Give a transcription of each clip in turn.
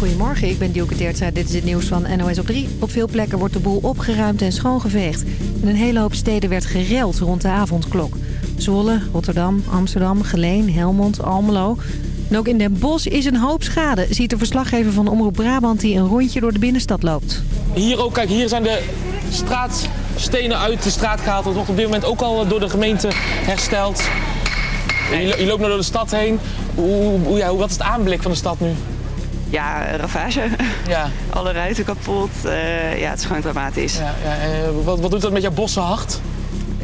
Goedemorgen, ik ben Dielke Teertstra. Dit is het nieuws van NOS op 3. Op veel plekken wordt de boel opgeruimd en schoongeveegd. In een hele hoop steden werd gereld rond de avondklok. Zwolle, Rotterdam, Amsterdam, Geleen, Helmond, Almelo. En ook in Den Bosch is een hoop schade, ziet de verslaggever van Omroep Brabant... die een rondje door de binnenstad loopt. Hier ook, kijk, hier zijn de straatstenen uit de straat gehaald. Dat wordt op dit moment ook al door de gemeente hersteld. Je, je loopt nu door de stad heen. Hoe, hoe, ja, wat is het aanblik van de stad nu? Ja, ravage. Ja. Alle ruiten kapot. Uh, ja, het is gewoon dramatisch. Ja, ja, uh, wat, wat doet dat met jouw bossenhart?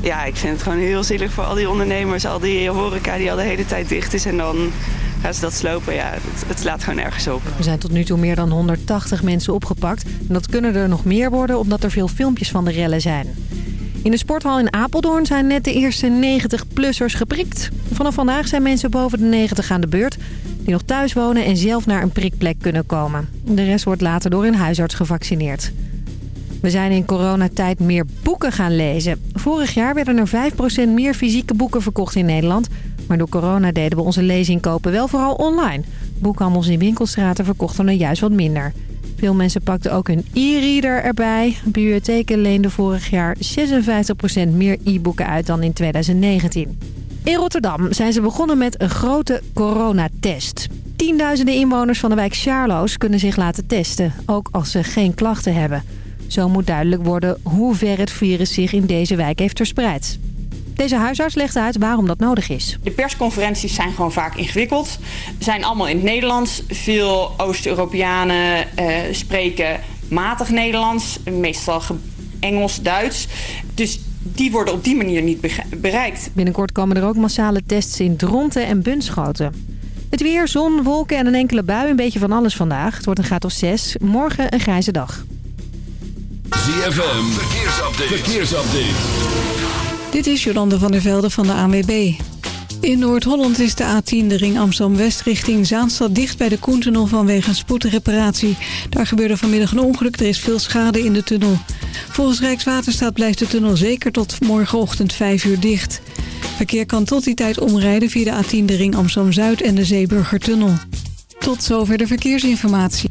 Ja, ik vind het gewoon heel zielig voor al die ondernemers, al die horeca die al de hele tijd dicht is. En dan gaan ze dat slopen. Ja, het, het slaat gewoon nergens op. Er zijn tot nu toe meer dan 180 mensen opgepakt. En dat kunnen er nog meer worden omdat er veel filmpjes van de rellen zijn. In de sporthal in Apeldoorn zijn net de eerste 90-plussers geprikt. Vanaf vandaag zijn mensen boven de 90 aan de beurt... die nog thuis wonen en zelf naar een prikplek kunnen komen. De rest wordt later door een huisarts gevaccineerd. We zijn in coronatijd meer boeken gaan lezen. Vorig jaar werden er 5% meer fysieke boeken verkocht in Nederland... maar door corona deden we onze lezinkopen wel vooral online. Boekhandels in winkelstraten verkochten er juist wat minder... Veel mensen pakten ook hun e-reader erbij. Bibliotheken leenden vorig jaar 56% meer e-boeken uit dan in 2019. In Rotterdam zijn ze begonnen met een grote coronatest. Tienduizenden inwoners van de wijk Charloes kunnen zich laten testen, ook als ze geen klachten hebben. Zo moet duidelijk worden hoe ver het virus zich in deze wijk heeft verspreid. Deze huisarts legt uit waarom dat nodig is. De persconferenties zijn gewoon vaak ingewikkeld. Zijn allemaal in het Nederlands. Veel Oost-Europeanen uh, spreken matig Nederlands. Meestal Engels, Duits. Dus die worden op die manier niet bereikt. Binnenkort komen er ook massale tests in Dronten en Bunschoten. Het weer, zon, wolken en een enkele bui. Een beetje van alles vandaag. Het wordt een graad of 6. Morgen een grijze dag. ZFM, verkeersupdate. verkeersupdate. Dit is Jolande van der Velde van de ANWB. In Noord-Holland is de A10 de ring Amsterdam-West richting Zaanstad dicht bij de Koentunnel vanwege een spoedreparatie. Daar gebeurde vanmiddag een ongeluk, er is veel schade in de tunnel. Volgens Rijkswaterstaat blijft de tunnel zeker tot morgenochtend 5 uur dicht. Verkeer kan tot die tijd omrijden via de A10 de ring Amsterdam-Zuid en de Zeeburgertunnel. Tot zover de verkeersinformatie.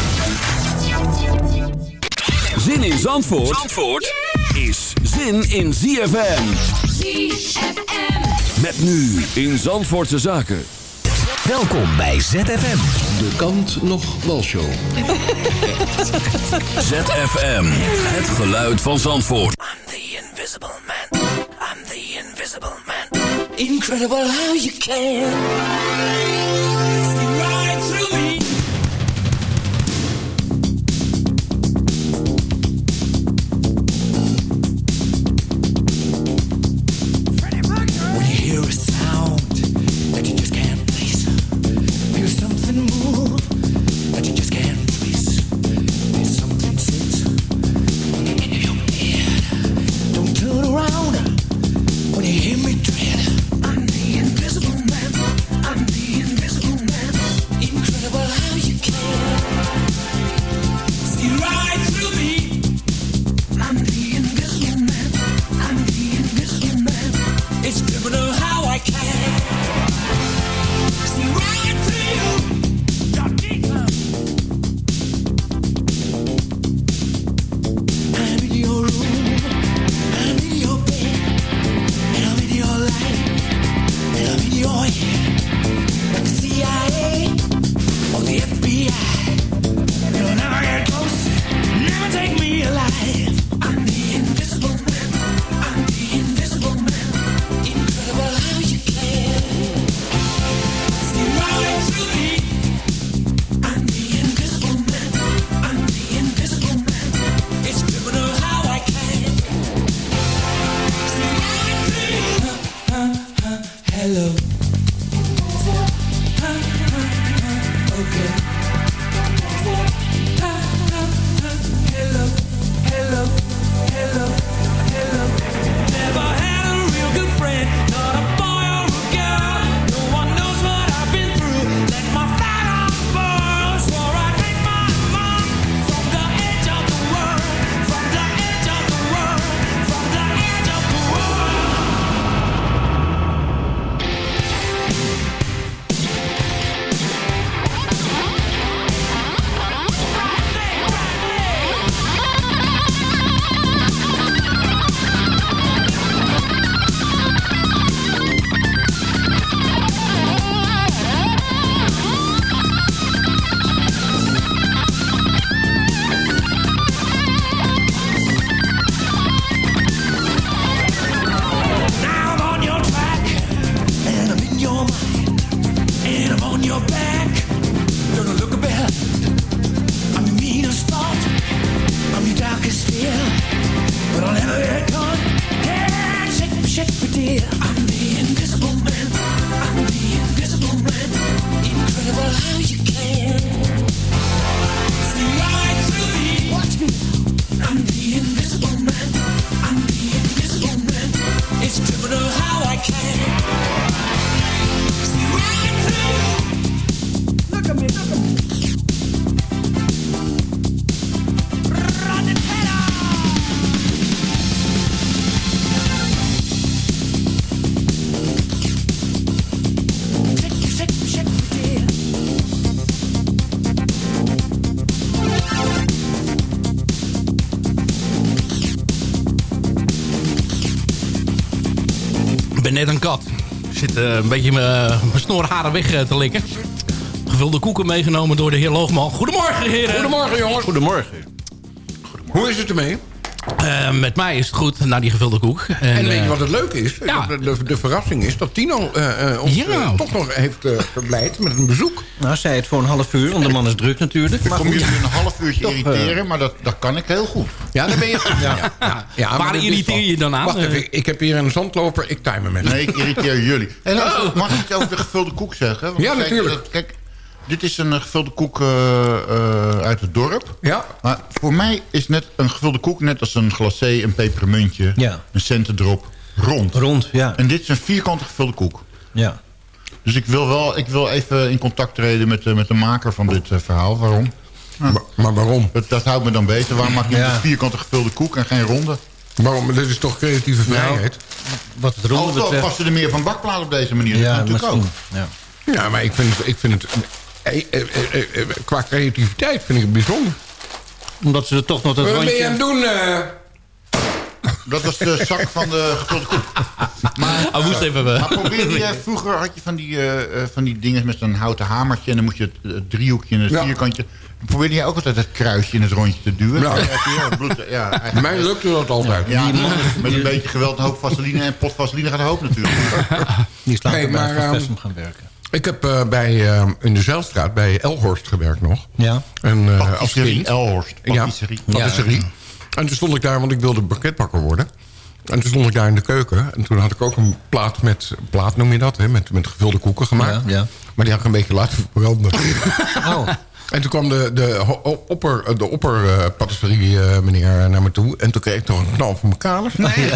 Zin in Zandvoort, Zandvoort is zin in ZFM. ZFM. Met nu in Zandvoortse Zaken. Welkom bij ZFM. De kant nog walshow. ZFM. Het geluid van Zandvoort. I'm the invisible man. I'm the invisible man. Incredible how you can. Net een kat. Ik zit eh, een beetje mijn mijn snorharen weg eh, te likken. Gevulde koeken meegenomen door de heer Loogman. Goedemorgen, heren. Goedemorgen, jongens. Goedemorgen. Hoe is het ermee? Eh, met mij is het goed, na die gevulde koek. En, En weet je eh, wat het leuke is? ja. De, de, de verrassing is dat Tino eh, eh, ons Ja. toch nog heeft eh, verblijd met een bezoek. Nou, zei het voor een half uur, want de man is druk natuurlijk. Ik Maar kom jullie een half uurtje Toch, irriteren, maar dat, dat kan ik heel goed. Ja, daar ben je goed. Ja. Ja, Waar irriteer je dan aan? Wacht even, ik, ik heb hier een zandloper, ik timer met Nee, ik irriteer jullie. En dan, mag ik iets over de gevulde koek zeggen? Want Ja, natuurlijk. dat- Kijk, dit is een eh, gevulde koek eh, eh, uit het dorp. Ja. Maar voor mij is net een gevulde koek net als een glacé, een pepermuntje, Ja. een centendrop, rond. Rond, ja. En dit is een vierkante gevulde koek. ja. Dus ik wil wel, ik wil even in contact treden met, de- met de maker van dit eh, verhaal. Waarom? Maar, maar waarom? Dat, dat houdt me dan beter. Waarom maak je Ja. een vierkante gevulde koek en geen ronde? Waarom? Dit is toch creatieve vrijheid? Wat het ronde betreft... passen er meer van bakplaat op deze manier. Ja, natuurlijk misschien. ook. Ja. Ja, maar ik vind het, ik vind het eh, eh, eh, qua creativiteit vind ik het bijzonder. Omdat ze er toch nog dat Wat ben rondje... je aan het doen? Dat was de zak van de gevulde koek. Maar, Oh, moest even... maar probeerde je, vroeger had je van die, eh, eh, van die dingen met zo'n houten hamertje... en dan moest je het, het driehoekje en het Ja. vierkantje... Probeerde je ook altijd het kruisje in het rondje te duwen? Ja. Ja, bloed- ja, eigenlijk- Mij lukte dat altijd. Ja, met een beetje geweld een hoop vaseline en pot vaseline gaat de hoop natuurlijk. Die slaat Hey, erbij maar, Vestem gaan werken. Ik heb eh, bij, eh, in de Zeilstraat bij Elhorst gewerkt nog. Ja. En, eh, als Patisserie, kind. Elhorst. Ja, Patisserie. patisserie. En toen stond ik daar, want ik wilde banketbakker worden. En toen stond ik daar in de keuken. En toen had ik ook een plaat met, plaat noem je dat, hè, met, met gevulde koeken gemaakt. Ja, ja. Maar die had ik een beetje laten verbranden. Oh, En toen kwam de, de opper, de opper eh, patisserie eh, meneer naar me toe. En toen kreeg ik toch een knal van mijn kalers. Nee.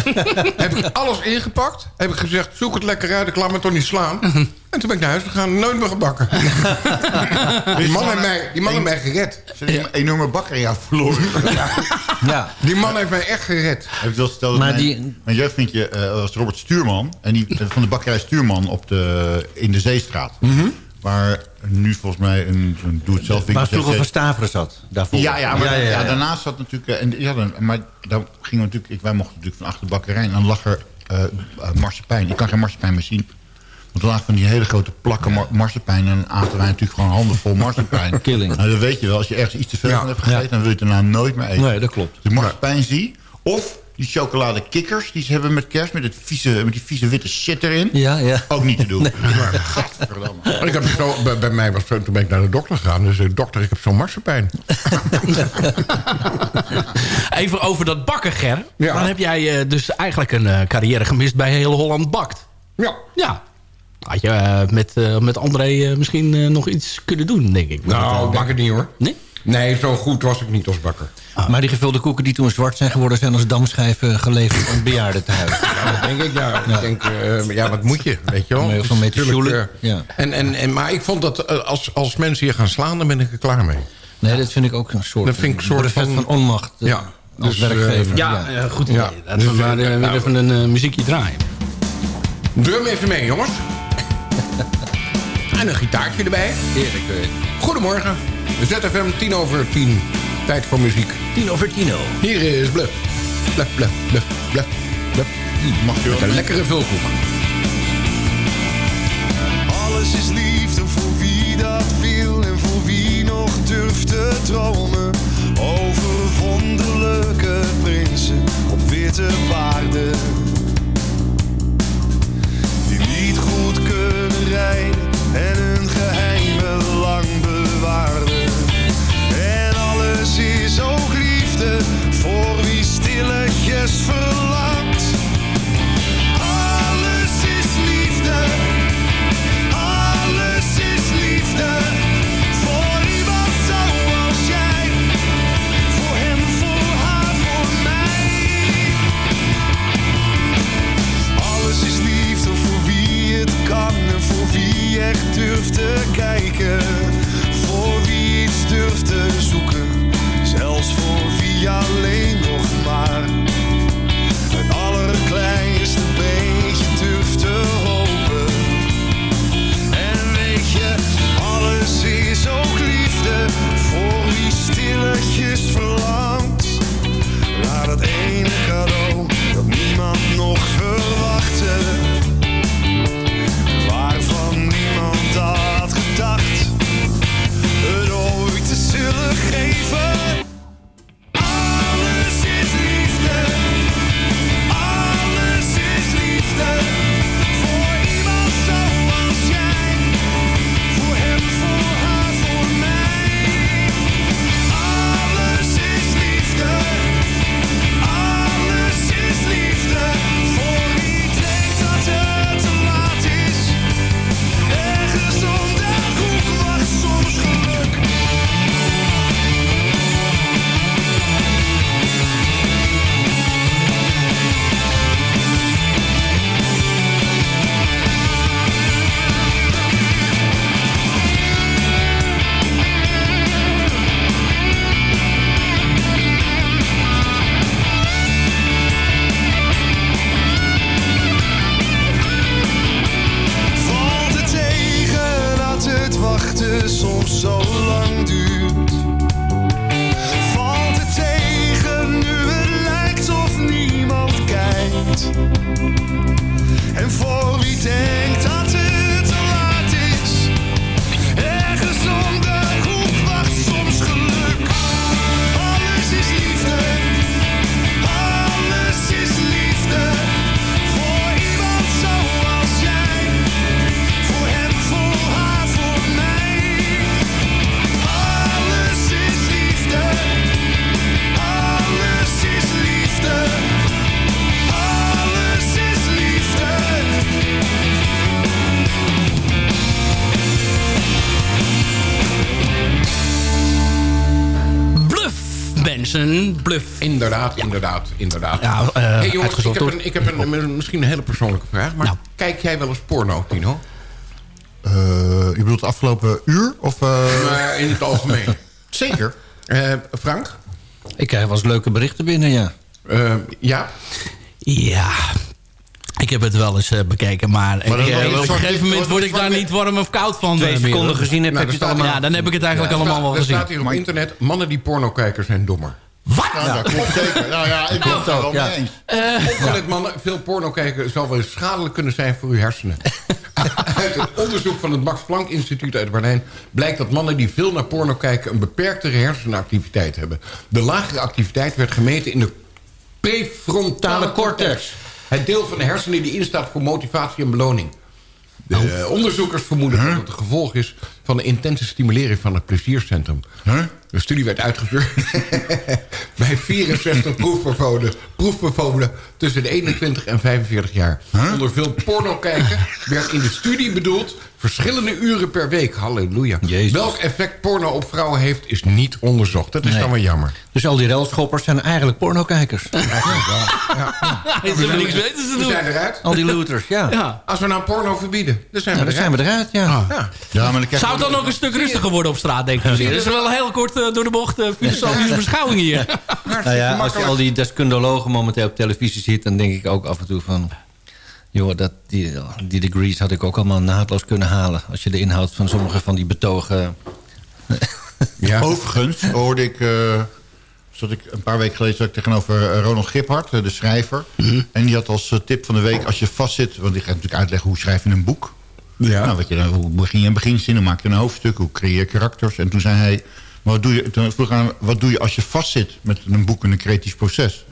heb ik alles ingepakt. Heb ik gezegd, zoek het lekker uit. Ik laat me toch niet slaan. En toen ben ik naar huis gegaan. Nooit meer gebakken. die man heeft mij, die man heeft mij gered. Ze hebben een enorme bakkerij verloren. ja. Die man heeft mij echt gered. Heb ik wel verteld Maar mijn, die- mijn jeugdvriendje eh, was Robert Stuurman. En die van de bakkerij Stuurman op de, in de Zeestraat. Mhm. Waar nu volgens mij een, een doe-het-zelf winkel waar vroeger van Staveren zat. Daarvoor. Ja, ja, maar ja, ja, ja. daarnaast zat natuurlijk... eh, En, ja, dan, maar dan gingen we natuurlijk... Wij mochten natuurlijk van achter de bakkerij. En dan lag er eh, marsepein. Ik kan geen marsepein meer zien. Want er lagen van die hele grote plakken mar marsepein. En aten wij natuurlijk gewoon handen vol marsepein. Killing. Nou, dat weet je wel. Als je ergens iets te veel van hebt gegeten... Dan wil je het daarna nooit meer eten. Nee, dat klopt. Dus marsepein zie. Of die chocolade kikkers die ze hebben met kerst. Met, het vieze, met die vieze witte shit erin. Ja, ja. Ook niet te doen. Maar, gadverdamme. En ik heb zo, bij, bij mij was toen ben ik naar de dokter gegaan. Dus ik dokter, ik heb zo'n marsepein. Even over dat bakken, Ger. Ja. Dan heb jij eh, dus eigenlijk een eh, carrière gemist bij Heel Holland Bakt. Ja. Ja. Had je eh, met, eh, met André eh, misschien eh, nog iets kunnen doen, denk ik. Nou, eh, bak het niet hoor. Nee? Nee, zo goed was ik niet als bakker. Maar die gevulde koeken die toen zwart zijn geworden... zijn als damschijven geleverd aan het bejaardentehuis. Ja, dat denk ik, ja. Ik denk, eh, ja, wat moet je, weet je wel? Is van mee Ja. en, en, en, maar ik vond dat eh, als, als mensen hier gaan slaan, dan ben ik er klaar mee. Nee, dat vind ik ook een soort, Dat vind ik een soort van- van onmacht. eh, Ja, Als dus, werkgever. Ja, ja. eh, goed idee. Ja. Laten we Dus, maar eh, eh, weer nou, even een muziekje draaien. Drum even mee, jongens. en een gitaartje erbij. Heerlijk. eh. Goedemorgen. ZFM 10 over 10. Tijd voor muziek. Tien over tino. Hier is Bluff. Bluff, bluff, bluff, bluff, bluff. Mag je wel een lekkere vulkoek. Alles is liefde voor wie dat wil en voor wie nog durft te dromen. Over wonderlijke Inderdaad, inderdaad, inderdaad. Ja, eh, hey jongens, ik heb, een, ik heb een, misschien een hele persoonlijke vraag. Maar kijk jij wel eens porno, Tino? Eh, je bedoelt het afgelopen uur? Of, eh? Maar in het algemeen. Zeker. Eh, Frank? Ik krijg wel eens leuke berichten binnen, ja. ja? Ja. Ik heb het wel eens eh, bekeken, maar, ik, op een gegeven moment word ik daar niet warm of koud van. Twee seconden gezien heb- heb je het allemaal. Ja, dan heb ik het eigenlijk Ja, allemaal wel er gezien. staat hier op internet... mannen die porno kijken zijn dommer. Wat? Nou, dat klopt zeker. Nou ja, ik ben het daar wel mee eens. Opgelet mannen, veel porno kijken zal wel eens schadelijk kunnen zijn voor uw hersenen. uit een onderzoek van het Max Planck Instituut uit Berlijn... blijkt dat mannen die veel naar porno kijken... een beperktere hersenactiviteit hebben. De lagere activiteit werd gemeten in de prefrontale cortex. Het deel van de hersenen die instaat voor motivatie en beloning. De eh, onderzoekers vermoeden dat het gevolg is... van de intense stimulering van het pleziercentrum. De studie werd uitgevoerd bij 64 proefbevolen, proefbevolen tussen de 21 en 45 jaar. Onder veel porno kijken werd in de studie bedoeld... verschillende uren per week. Halleluja. Welk effect porno op vrouwen heeft, is niet onderzocht. Dat is Nee. dan wel jammer. Dus al die relschoppers zijn eigenlijk pornokijkers. Ze hebben niks beters te We doen. zijn eruit. Al die looters, ja. Ja. Als we nou porno verbieden, dan zijn Ja, we dan eruit. zijn we eruit, ja. Ja. Ja, maar dan Zou het dan ook een stuk rustiger worden op straat, denk ik? Dat is wel heel kort eh, door de bocht uh, filosofische beschouwing hier. Nou ja, als je al die deskundigen momenteel op televisie ziet... dan denk ik ook af en toe van... joh, dat, die, die degrees had ik ook allemaal naadloos kunnen halen... als je de inhoud van sommige van die betogen... Ja. Overigens hoorde ik... zat ik een paar weken geleden zat ik tegenover eh, Ronald Giphart, eh, de schrijver. En die had als tip van de week, als je vastzit... want die gaat natuurlijk uitleggen hoe schrijf je een boek. Ja. Nou, wat je, dan- hoe begin je een beginstin, hoe maak je een hoofdstuk... hoe creëer je karakters. En toen zei hij, maar wat doe je, toen vroeg wat doe je als je vastzit... met een boek en een creatief proces?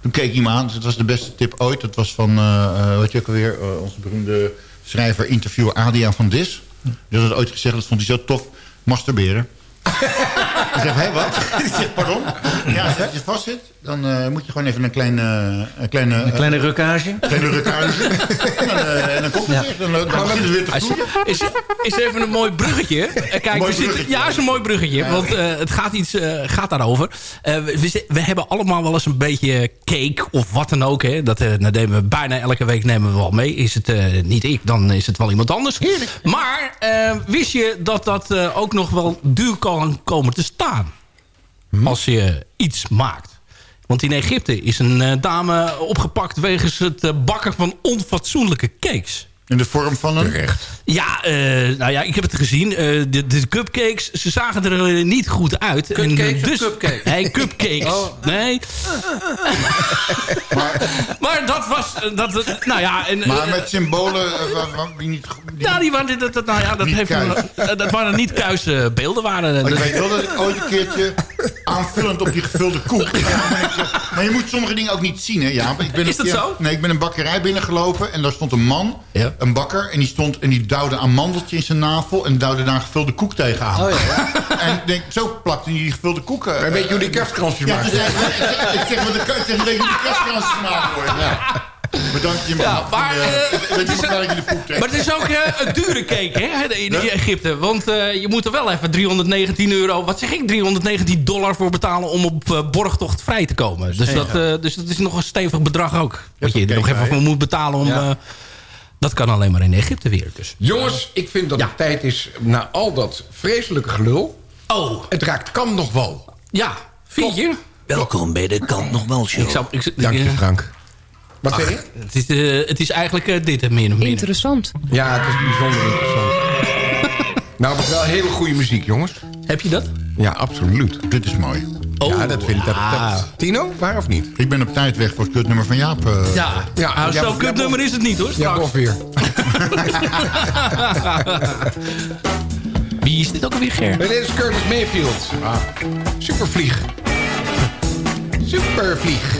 Toen keek hij me aan, het was de beste tip ooit. Dat was van, eh, weet je ook alweer, eh, onze beroemde schrijver, interviewer Adriaan van Dis. Die had ooit gezegd, dat vond hij zo tof, masturberen. Ik zeg, hé, wat? Ik zeg, pardon? Ja, als je vastzit, dan eh, moet je gewoon even een kleine... een kleine, Een kleine rukkage. Een kleine rukkage. en, dan, eh, en dan komt het weer. Dan, dan begint het weer te Is, vloeien. is, is even een mooi bruggetje. Eh, Kijk, Mooi we zitten, bruggetje. ja, is een mooi bruggetje. Want eh, het gaat, iets, eh, gaat daarover. Eh, we, we hebben allemaal wel eens een beetje cake of wat dan ook. Hè. Dat, eh, dat nemen we bijna elke week nemen we wel mee. Is het eh, niet ik, dan is het wel iemand anders. Maar eh, wist je dat dat eh, ook nog wel duur kan komen te staan? Als je iets maakt. Want in Egypte is een eh, dame opgepakt... wegens het eh, bakken van onfatsoenlijke cakes. In de vorm van een... Ja, eh, nou ja, ik heb het gezien. Eh, de, de cupcakes, ze zagen er eh, niet goed uit. En, Cupcakes of dus, cupcakes? Nee, cupcakes. Oh. Nee. maar, dat was... Dat, nou ja, en, Maar met symbolen die niet... Die, ja, die waren, dat, dat, nou ja, dat, Niet heeft, dat waren niet kuise beelden. Waren, ik weet wel dat ik ooit een keertje aanvullend op die gevulde koek... Ja, maar, maar je moet sommige dingen ook niet zien, hè? Ja, ik ben Is een dat keer- zo? Nee, ik ben een bakkerij binnengelopen en daar stond een man, een bakker... en die, stond, en die duwde een mandeltje in zijn navel... en duwde daar een gevulde koek tegenaan. Oh, ja, En ik denk, zo plakte hij die gevulde koeken. Maar weet je hoe die kerstkransjes ja, maken? ik, zeg, wat de, ik zeg, weet je hoe die kerstkransjes gemaakt worden? Ja. Bedankt je Ja, maar, eh, je poep trek? Maar het is ook eh, een dure cake hè, in Egypte. Want eh, je moet er wel even 319 euro... Wat zeg ik? 319 dollar voor betalen om op eh, borgtocht vrij te komen. Dus dat, eh, dus dat is nog een stevig bedrag ook. Wat je er nog even voor moet betalen om... Dat kan alleen maar in Egypte weer. Dus. Jongens, ik vind dat het tijd is... na al dat vreselijke gelul... Oh. Het raakt kan nog wel. Ja, vind je? Welkom bij de Kant nog wel show. Ik zou, ik, Dank je, Frank. Wat ach, zeg je? Het is, eh, het is eigenlijk eh, dit, eh, min of meer. Interessant. Ja, het is bijzonder interessant. Nou, het is wel hele goede muziek, jongens. Heb je dat? Ja, absoluut. Dit is mooi. ja, dat vind ik... Dat, ja. dat- Tino, waar of niet? Ik ben op tijd weg voor het kutnummer van Jaap. eh. Ja, Ja, nou, zo'n kutnummer is het niet hoor. Ja, of weer. Wie is dit ook alweer, Ger? Dit is Curtis Mayfield. Ah, supervlieg. Supervlieg.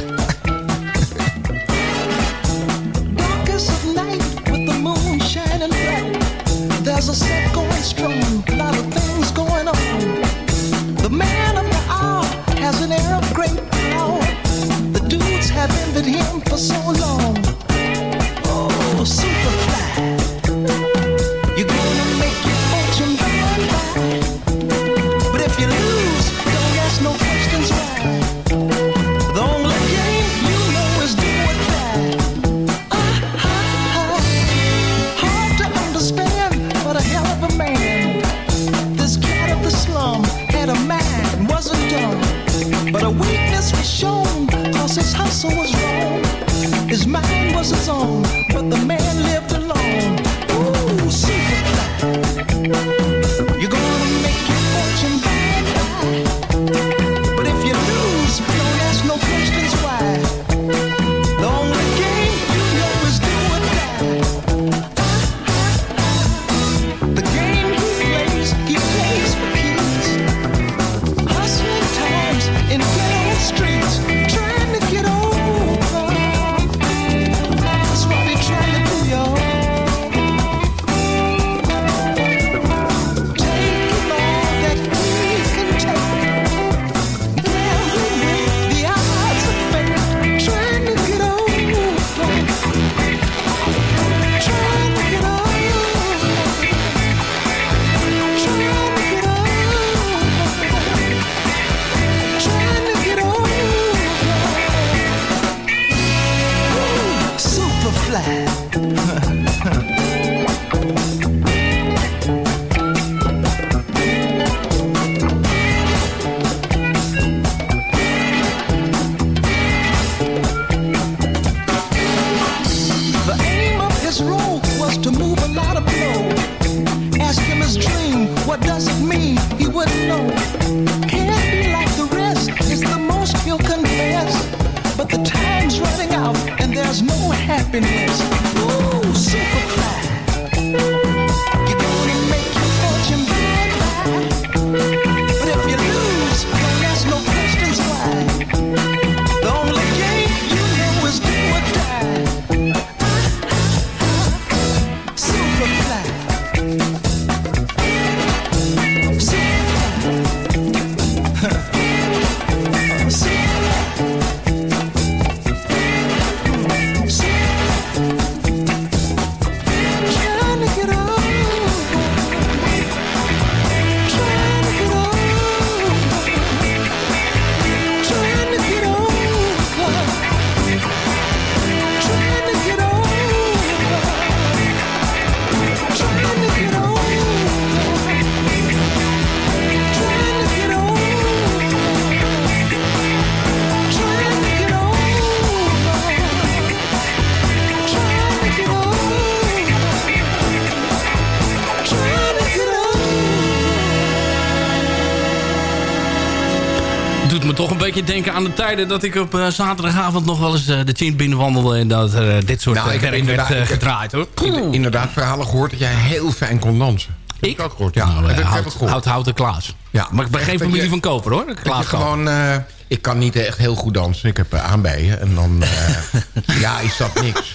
Denken aan de tijden... dat ik op eh, zaterdagavond nog wel eens eh, de chin binnenwandelde... en dat er dit soort Nou, eh, ik werk werd inderdaad- eh, ik gedraaid, hoor. In- inderdaad verhalen gehoord dat jij heel fijn kon dansen. Ik? Heb ook gehoord, ja. Nou, eh, ik- ik gehoord. hout, hout en Klaas. Ja, Maar ik ben geen familie van Koper, hoor. Klaas gewoon, eh, ik kan niet echt heel goed dansen. Ik heb uh, aanbijen en dan eh, ja, is dat niks.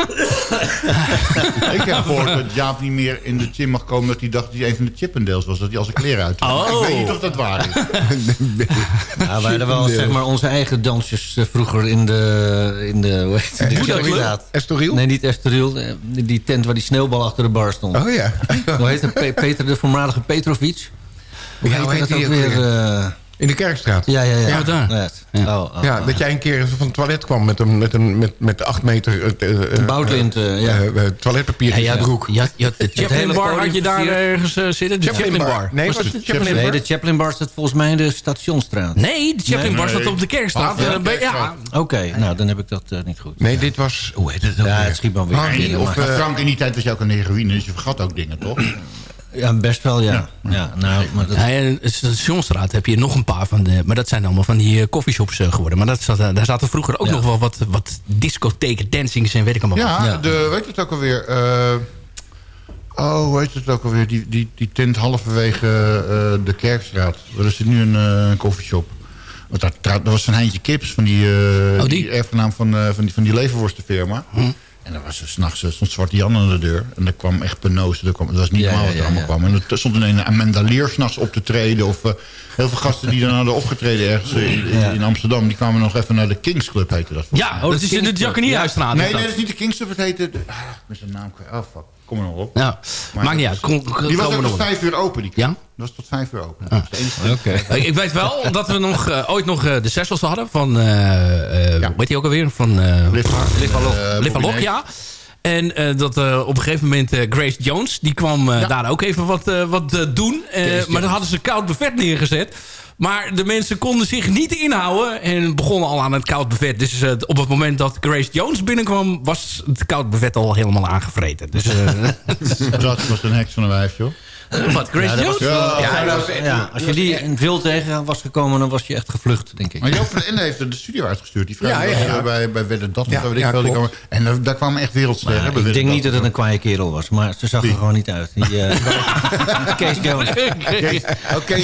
Ik heb gehoord dat Jaap niet meer in de gym mag komen... dat hij dacht dat hij een van de Chippendales was. Dat hij als een kleren uit Oh. Ik weet niet of dat waar is. Ja, wij hadden wel zeg maar, onze eigen dansjes eh, vroeger in de... In de hoe heet het? Eh, De Estoril? Nee, niet Estoril. eh, Die tent waar die sneeuwbal achter de bar stond. Oh ja. Hoe heet het? Pe- Peter, de voormalige Petrovic? Hoe Ja, heet dat ook weer? eh, In de Kerkstraat. ja, ja, ja. Ja, daar. Net. Ja. Oh, oh, Ja, oh. dat jij een keer van het toilet kwam met een, met een met, met acht meter uh, uh, bouwlint, uh, ja. uh, toiletpapier Ja, in ja, broek. Je had, je had de Chaplin bar, had je daar ergens uh, zitten? De Chaplin Chaplin bar. bar. Nee, Was was de Chaplin Nee, de Chaplin bar staat volgens mij in de Stationstraat. Nee, de Chaplin Nee, bar staat op de Kerkstraat. Ja, Eh, ja. Oké, nou dan heb ik dat eh, niet goed. Nee, dit was... Hoe heet het dan Ja, weer? het schiet me weer. Eh, Frank, in die tijd was je ook de heroïne, dus je vergat ook dingen, toch? Ja, best wel, ja. ja. nou, maar dat, Ja, en de Stationstraat heb je nog een paar van de... Maar dat zijn allemaal van die coffeeshops geworden. Maar dat zat, eh, daar zaten vroeger ook Ja. nog wel wat, wat discotheken, dancings en weet ik allemaal wat. Ja, Ja. De, weet je het ook alweer? eh oh, hoe heet het ook alweer? Die, die, die tent halverwege eh, de Kerkstraat. Er zit nu een uh, koffieshop. Want daar, was een Heintje Kips van die, eh Oh, die? erfgenaam van, eh, van die, van die leverworstenfirma. En er was er s'nachts stond Zwarte Jan aan de deur. En er kwam echt penozen. Er kwam, dat was niet Ja, normaal wat ja, er allemaal ja. kwam. En er stond een Amanda Leer s'nachts op te treden. Of eh, heel veel gasten die dan hadden opgetreden ergens in, in- Ja. in Amsterdam. Die kwamen nog even naar de Kings Club, heette dat. Ja, dat is in de Jacqueniehuisstraat. Nee, nee, dat. is niet de Kings Club. Het heette... de- Ah, met zijn naam kwijt. Oh, fuck. Kom er nog op. Ja, Maar maakt niet dat uit. is- Kom, kom, Die was ook tot nog. vijf uur open. Die Ja? Dat was tot vijf uur open. Dat is de enige. Oké. Ik weet wel dat we nog, eh, ooit nog eh, de Sessels hadden van, eh eh Ja. weet je ook alweer? Van eh Liv- Livalok. eh, Livalok, ja. En eh, dat eh, op een gegeven moment eh, Grace Jones, die kwam Ja. daar ook even wat, wat doen. Eh, maar dan hadden ze koud buffet neergezet. Maar de mensen konden zich niet inhouden en begonnen al aan het koud buffet. Dus eh, op het moment dat Grace Jones binnenkwam, was het koud buffet al helemaal aangevreten. Dus eh, Dat was een heks van een wijf, joh. wat, Grace Jones? was, ja, als je die in veel tegen was gekomen, dan was je echt gevlucht, denk ik. Maar Joop van heeft er de studio uitgestuurd. Die vrijdag Ja, eh, bij, bij Wedden Dat. En daar, daar kwamen echt wereldsterren. Ik Wedden denk niet dat het een kwaaie kerel was, maar ze zag er gewoon niet uit. Die, eh, Kees Jones. Oké,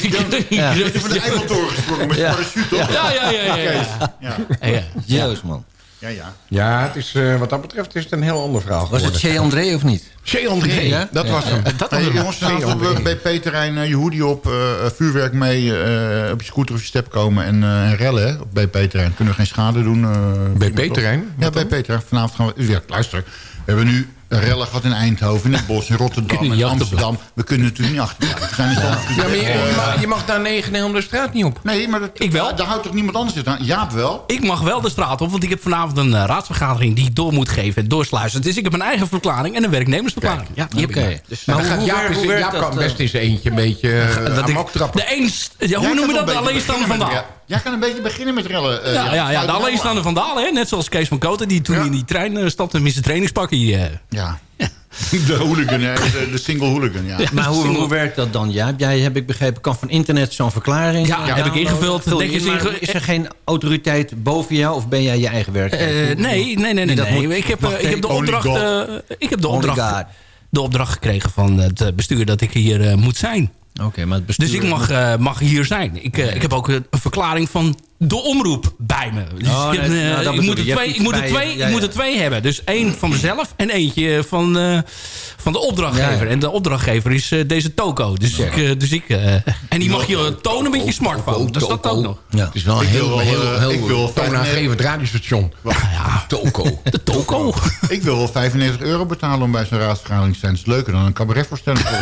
Ja. je van de Eiffeltoren gesprongen met parachute, toch? Ja, ja, ja. ja, ja. Ja, ja. Jezus, man. Ja. ja. Ja, het is, eh, wat dat betreft is het een heel ander verhaal Was het. Chez André of niet? Chez André, Ja? dat Ja. was hem. Dat was Hey, hem. jongens, op, bij Peterijn uh, je hoodie op, eh, vuurwerk mee, eh, op je scooter of je step komen en, eh, en rellen hè, op bij Peterijn. Kunnen we geen schade doen. eh, Bij Peterijn? Ja, bij Peterijn. Vanavond gaan we... Ja, luister, we hebben nu rellen gehad in Eindhoven, in het bos, in Rotterdam, in Amsterdam. We kunnen natuurlijk niet achterblijven. We zijn in stand Ja, maar je, Eh, je mag, je mag daar 9 de straat niet op. Nee, maar dat, Ik wel. Daar houdt toch niemand anders zitten aan? Jaap wel. Ik mag wel de straat op, want ik heb vanavond een eh, raadsvergadering die ik door moet geven en doorsluizen. Dus ik heb een eigen verklaring en een werknemersverklaring. Ja, die heb ik maar. Dus, hoe- hoe Jaap, is- hoe Jaap kan dat, best eh? eens eentje een beetje uh, dat ik, amok trappen. de eens, ja, hoe kan noem je wel dat? De beetje alleenstaande Jij kan een beetje beginnen met rellen. eh, Ja, ja, ja, de alleenstaande allemaal vandaal, hè? net zoals Kees van Koten, die toen Ja. in die trein eh, stapte met zijn trainingspakje. eh. Ja. De hooligan, hè, de, de single hooligan, ja. Maar hoe, hoe werkt dat dan? Ja, jij, heb ik begrepen, kan van internet zo'n verklaring Ja, eh, heb ik ingevuld, Vul je maar Is er geen autoriteit boven jou of ben jij je eigen werk? Eh, nee, nee, nee, nee. Moet- Ik, heb, ik heb de opdracht, eh, ik heb de opdracht, de opdracht gekregen van het bestuur dat ik hier eh, moet zijn. Oké, maar. Dus ik mag, eh, mag hier zijn. Ik, eh, ik heb ook een verklaring van de omroep bij me. Dus Oh, ik, heb, nee, nou, dat ik, bedoel moet er ik. Je twee, ik, moet er twee, je. Ja, ik moet ja. er twee hebben. Dus één van mezelf en eentje van, eh, van de opdrachtgever. Ja, ja. En de opdrachtgever is eh, deze Toko. Dus ik... eh, dus ik eh, en die mag je tonen met je smartphone. Dus dat ook nog. Ja. Het is wel een Ik wil heel, heel, heel, ik wil toonaangevend radiostation. Ja, Toko. de Toko. Ik wil wel 95 euro betalen om bij zo'n raadsvergadering te zijn. Dat is leuker dan een cabaretvoorstelling.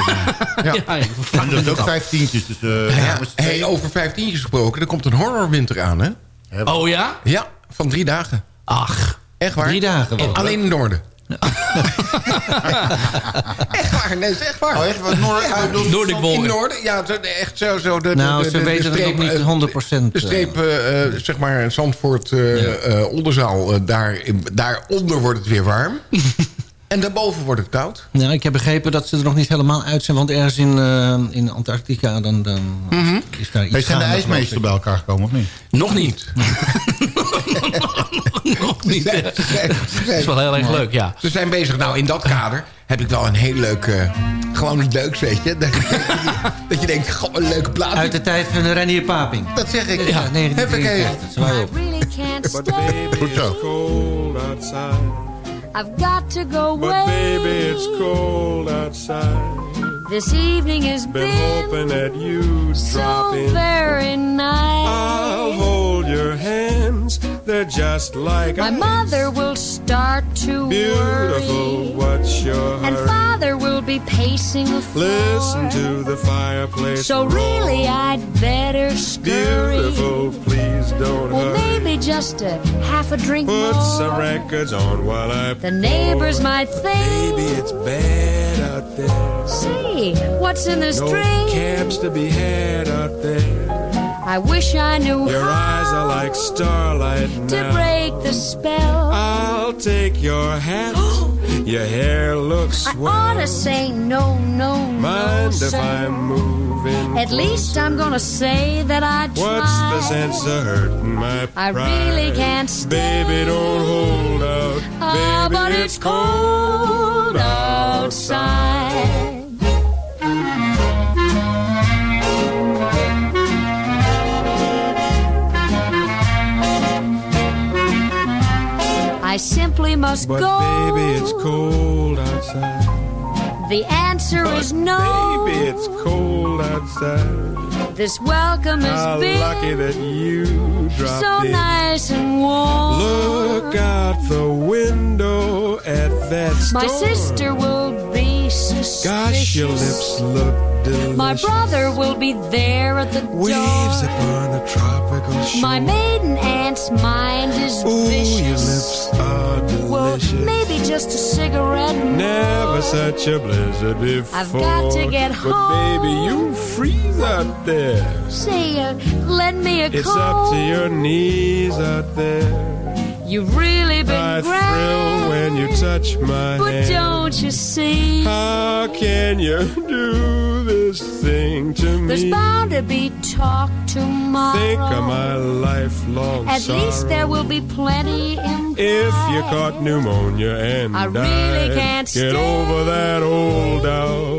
Ja. Ja, ik- En dat is ook vijf tientjes. Dus, eh, hey, over vijftientjes gesproken. Er komt een horrorwinter aan, hè? Oh ja? Ja, van drie dagen. Ach. Echt waar? Drie dagen wel. Alleen in het noorden. echt waar, nee, is echt waar. Oh, echt? Wat Noor, ik bedoel, Door de In noorden, ja, echt zo. zo de, Nou, de, de, ze de- weten de het streep, ook niet eh, 100%. De streep, eh, eh, zeg maar, Zandvoort, eh Ja. eh, Oldenzaal, eh, daar, daaronder wordt het weer warm. En daarboven wordt het koud. Nou, ik heb begrepen dat ze er nog niet helemaal uit zijn. Want ergens in, eh, in Antarctica dan, dan is daar iets Hey, zijn de ijsmeesters geloof bij elkaar gekomen of niet? Nog niet. Nog niet. Dat is wel heel erg leuk, ja. Ze zijn bezig. Nou, in dat kader heb ik wel een heel leuk... eh, gewoon iets leuks, weet je. Dat, dat je denkt, goh, een leuke plaat. Uit de tijd van Renier Paping. Dat zeg ik. Ja, Heb ik 1953. Zwaai op. But baby, Goed zo. I've got to go But away. baby, it's cold outside. This evening has Been been hoping that you'd so drop in. very nice. I'll hold your hands. They're just like My ice. mother will start to Beautiful, worry, what's your hurry? and father will be pacing the floor. Listen to the fireplace. So roar. really, I'd better scurry. Beautiful, please don't Well, hurry. maybe just a half a drink Put some records on while I The neighbors might think, Maybe it's bad out there. "See, what's in this No drink?" cabs to be had out there. I wish I knew Your eyes are like starlight to now. break the spell. I'll take your hat. your hair looks I swell. ought to say no, no, no, Mind if sir. I'm moving? At least I'm gonna say that I tried. What's the sense of hurting my pride? I really can't stay. Baby, don't hold out. Ah, Baby, but it's cold outside. I simply must But go. baby, it's cold outside. The answer is no. Baby, it's cold outside. This welcome is How been lucky that you dropped so in. nice and warm. Look out the window at that storm. My sister will be suspicious. Gosh, your lips look delicious. My brother will be there at the Waves door. upon the tropical shore. My maiden aunt's mind is Ooh, vicious. your lips are delicious. well, maybe just a cigarette. Never more. such a blizzard before. I've got to get But baby, you freeze out there. Say, uh, lend me a It's coat. up to your knees out there. You've really been I thrill when you touch my But hand. don't you see? How can you do this thing to me? There's bound to be talk tomorrow. Think of my lifelong At sorrow. least there will be plenty in If you caught pneumonia and I really died, can't get stay. over that old doubt.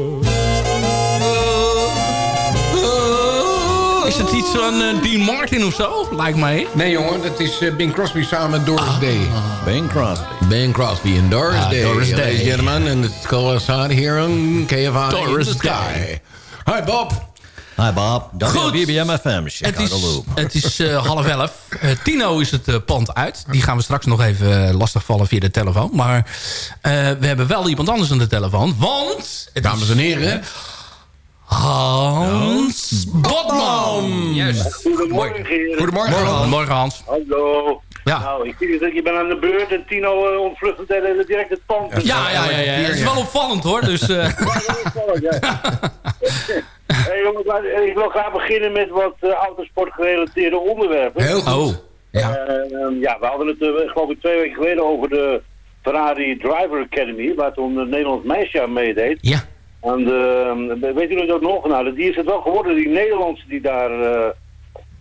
Is het iets van eh, Dean Martin of zo? Lijkt mij. Nee jongen, dat is eh, Bing Crosby samen met Doris Day. Bing Crosby. Bing Crosby en Doris Ah, Day. Doris Day. Ladies and gentlemen, and it's cold outside here on KFI Doris in the Day. sky. Hi Bob. Hi Bob. Goed. WBBM FM, Het Chicago is, Loop. het is eh, half elf. Eh, Tino is het pand uit. Die gaan we straks nog even lastigvallen via de telefoon. Maar eh, we hebben wel iemand anders aan de telefoon. Want... Dames is- en heren. Hans Botman. Juist. Goedemorgen. Goedemorgen. Morgen, morgen Hans. Hallo. Ja. Nou, ik zie dat je bent aan de beurt en Tino uh, ontvlucht meteen eh, direct het pand. Ja, ja, ja, ja. Het is wel opvallend hoor. Dus, eh, maar, eh, ik wil graag beginnen met wat uh, autosport gerelateerde onderwerpen. Heel goed. oh. Ja. Uh, ja, we hadden het uh, geloof ik twee weken geleden over de Ferrari Driver Academy, waar toen een Nederlands meisje aan meedeed. Ja. En de, weet jullie dat nog? Nou, die is het wel geworden, die Nederlandse die daar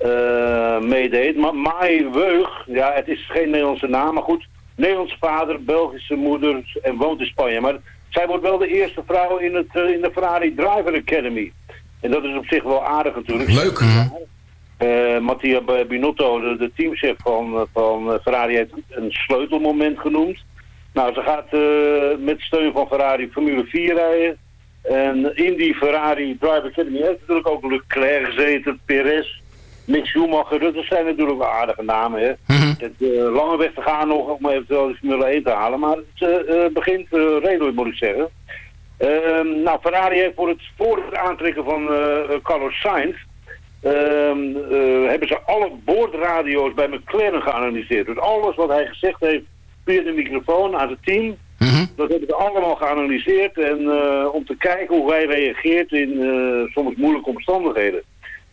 uh, meedeed. Ma Mai Weug, ja, het is geen Nederlandse naam, maar goed. Nederlandse vader, Belgische moeder en woont in Spanje. Maar zij wordt wel de eerste vrouw in, het, uh, in de Ferrari Driver Academy. En dat is op zich wel aardig natuurlijk. Leuk. Uh, Mattia Binotto, de, de teamchef van, van Ferrari, heeft een sleutelmoment genoemd. Nou, ze gaat uh, met steun van Ferrari Formule 4 rijden. En in die Ferrari Driver Academy heeft natuurlijk ook Leclerc gezeten, Perez, Mick Schumacher. Dat zijn natuurlijk wel aardige namen. Hè? Mm -hmm. Het uh, lange weg te gaan nog om eventueel de Formule 1 te halen. Maar het uh, begint redelijk, moet ik zeggen. Ehm, nou, Ferrari heeft voor het, voor het aantrekken van Carlos Sainz... Um, hebben ze alle boordradio's bij McLaren geanalyseerd. Dus alles wat hij gezegd heeft via de microfoon aan het team... Mm -hmm. Dat hebben ze allemaal geanalyseerd en uh, om te kijken hoe hij reageert in uh, soms moeilijke omstandigheden.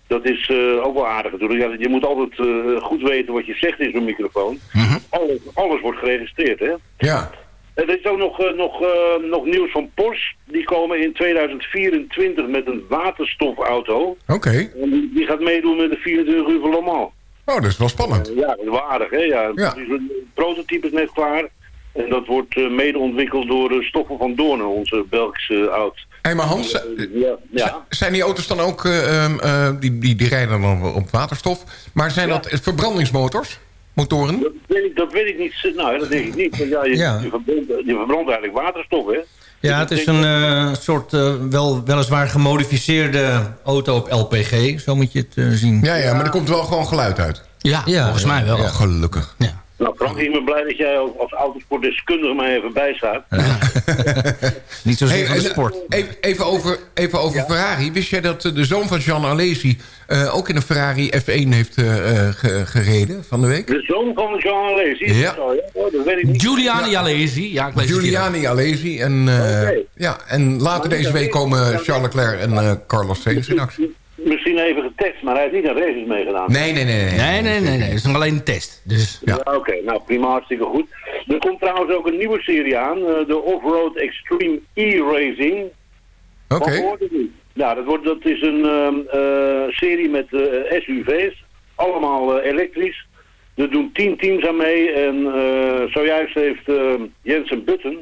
Dat is uh, ook wel aardig natuurlijk. Ja, je moet altijd goed weten wat je zegt in zo'n microfoon. Mhm. Mm -hmm. alles, alles wordt geregistreerd, hè? Ja. Er is ook nog, eh, nog, eh, nog nieuws van Porsche. Die komen in 2024 met een waterstofauto. Oké. En die, gaat meedoen met de 24 uur van Le Mans. Oh, dat is wel spannend. Ja, dat is wel aardig, hè? Ja. Ja. Dus prototype is net klaar. En dat wordt eh, mede ontwikkeld door uh, Stoffel van Doornen, onze Belgische oud. Hé, maar Hans, Ja, ja. zijn die auto's dan ook... eh, ehm, eh, die, die, die rijden dan op waterstof. Maar zijn dat verbrandingsmotors? Motoren? Dat weet, ik, dat weet ik niet. Nou, dat denk ik niet. Want ja, je, Ja. je, verbrandt, je verbrandt eigenlijk waterstof, hè? Ja, het is een eh, soort eh, wel, weliswaar gemodificeerde auto op LPG. Zo moet je het eh, zien. Ja, ja, maar er komt wel gewoon geluid uit. Ja, volgens mij wel. Ja, gelukkig. Nou, Frank, ik ben blij dat jij als, autosportdeskundige mij even bijstaat. Niet zozeer Hey, van de en, sport. Even, even over, even over Ferrari. Wist jij dat eh, de zoon van Jean Alesi eh, ook in een Ferrari F1 heeft eh, eh, ge- gereden van de week? De zoon van Jean Alesi, Ja. dat zo, ja? Oh, dat weet ik niet. Giuliani Alesi. Ja, ik lees. Giuliani Alesi. En, eh, Oké. ja, en later deze week komen Charles Leclerc en eh, Carlos Sainz in actie. Misschien even getest, maar hij heeft niet aan races meegedaan. Nee, nee, nee. nee. Nee, nee, nee, nee. Het is nog alleen een test. Dus. Ja, oké. Nou, prima, hartstikke goed. Er komt trouwens ook een nieuwe serie aan. eh, de Offroad Extreme E-Racing. Oké. Niet? Ja, dat, wordt, dat is een ehm, eh, serie met eh, SUV's. Allemaal elektrisch. Er doen tien teams aan mee. En eh, zojuist heeft ehm, Jensen Button...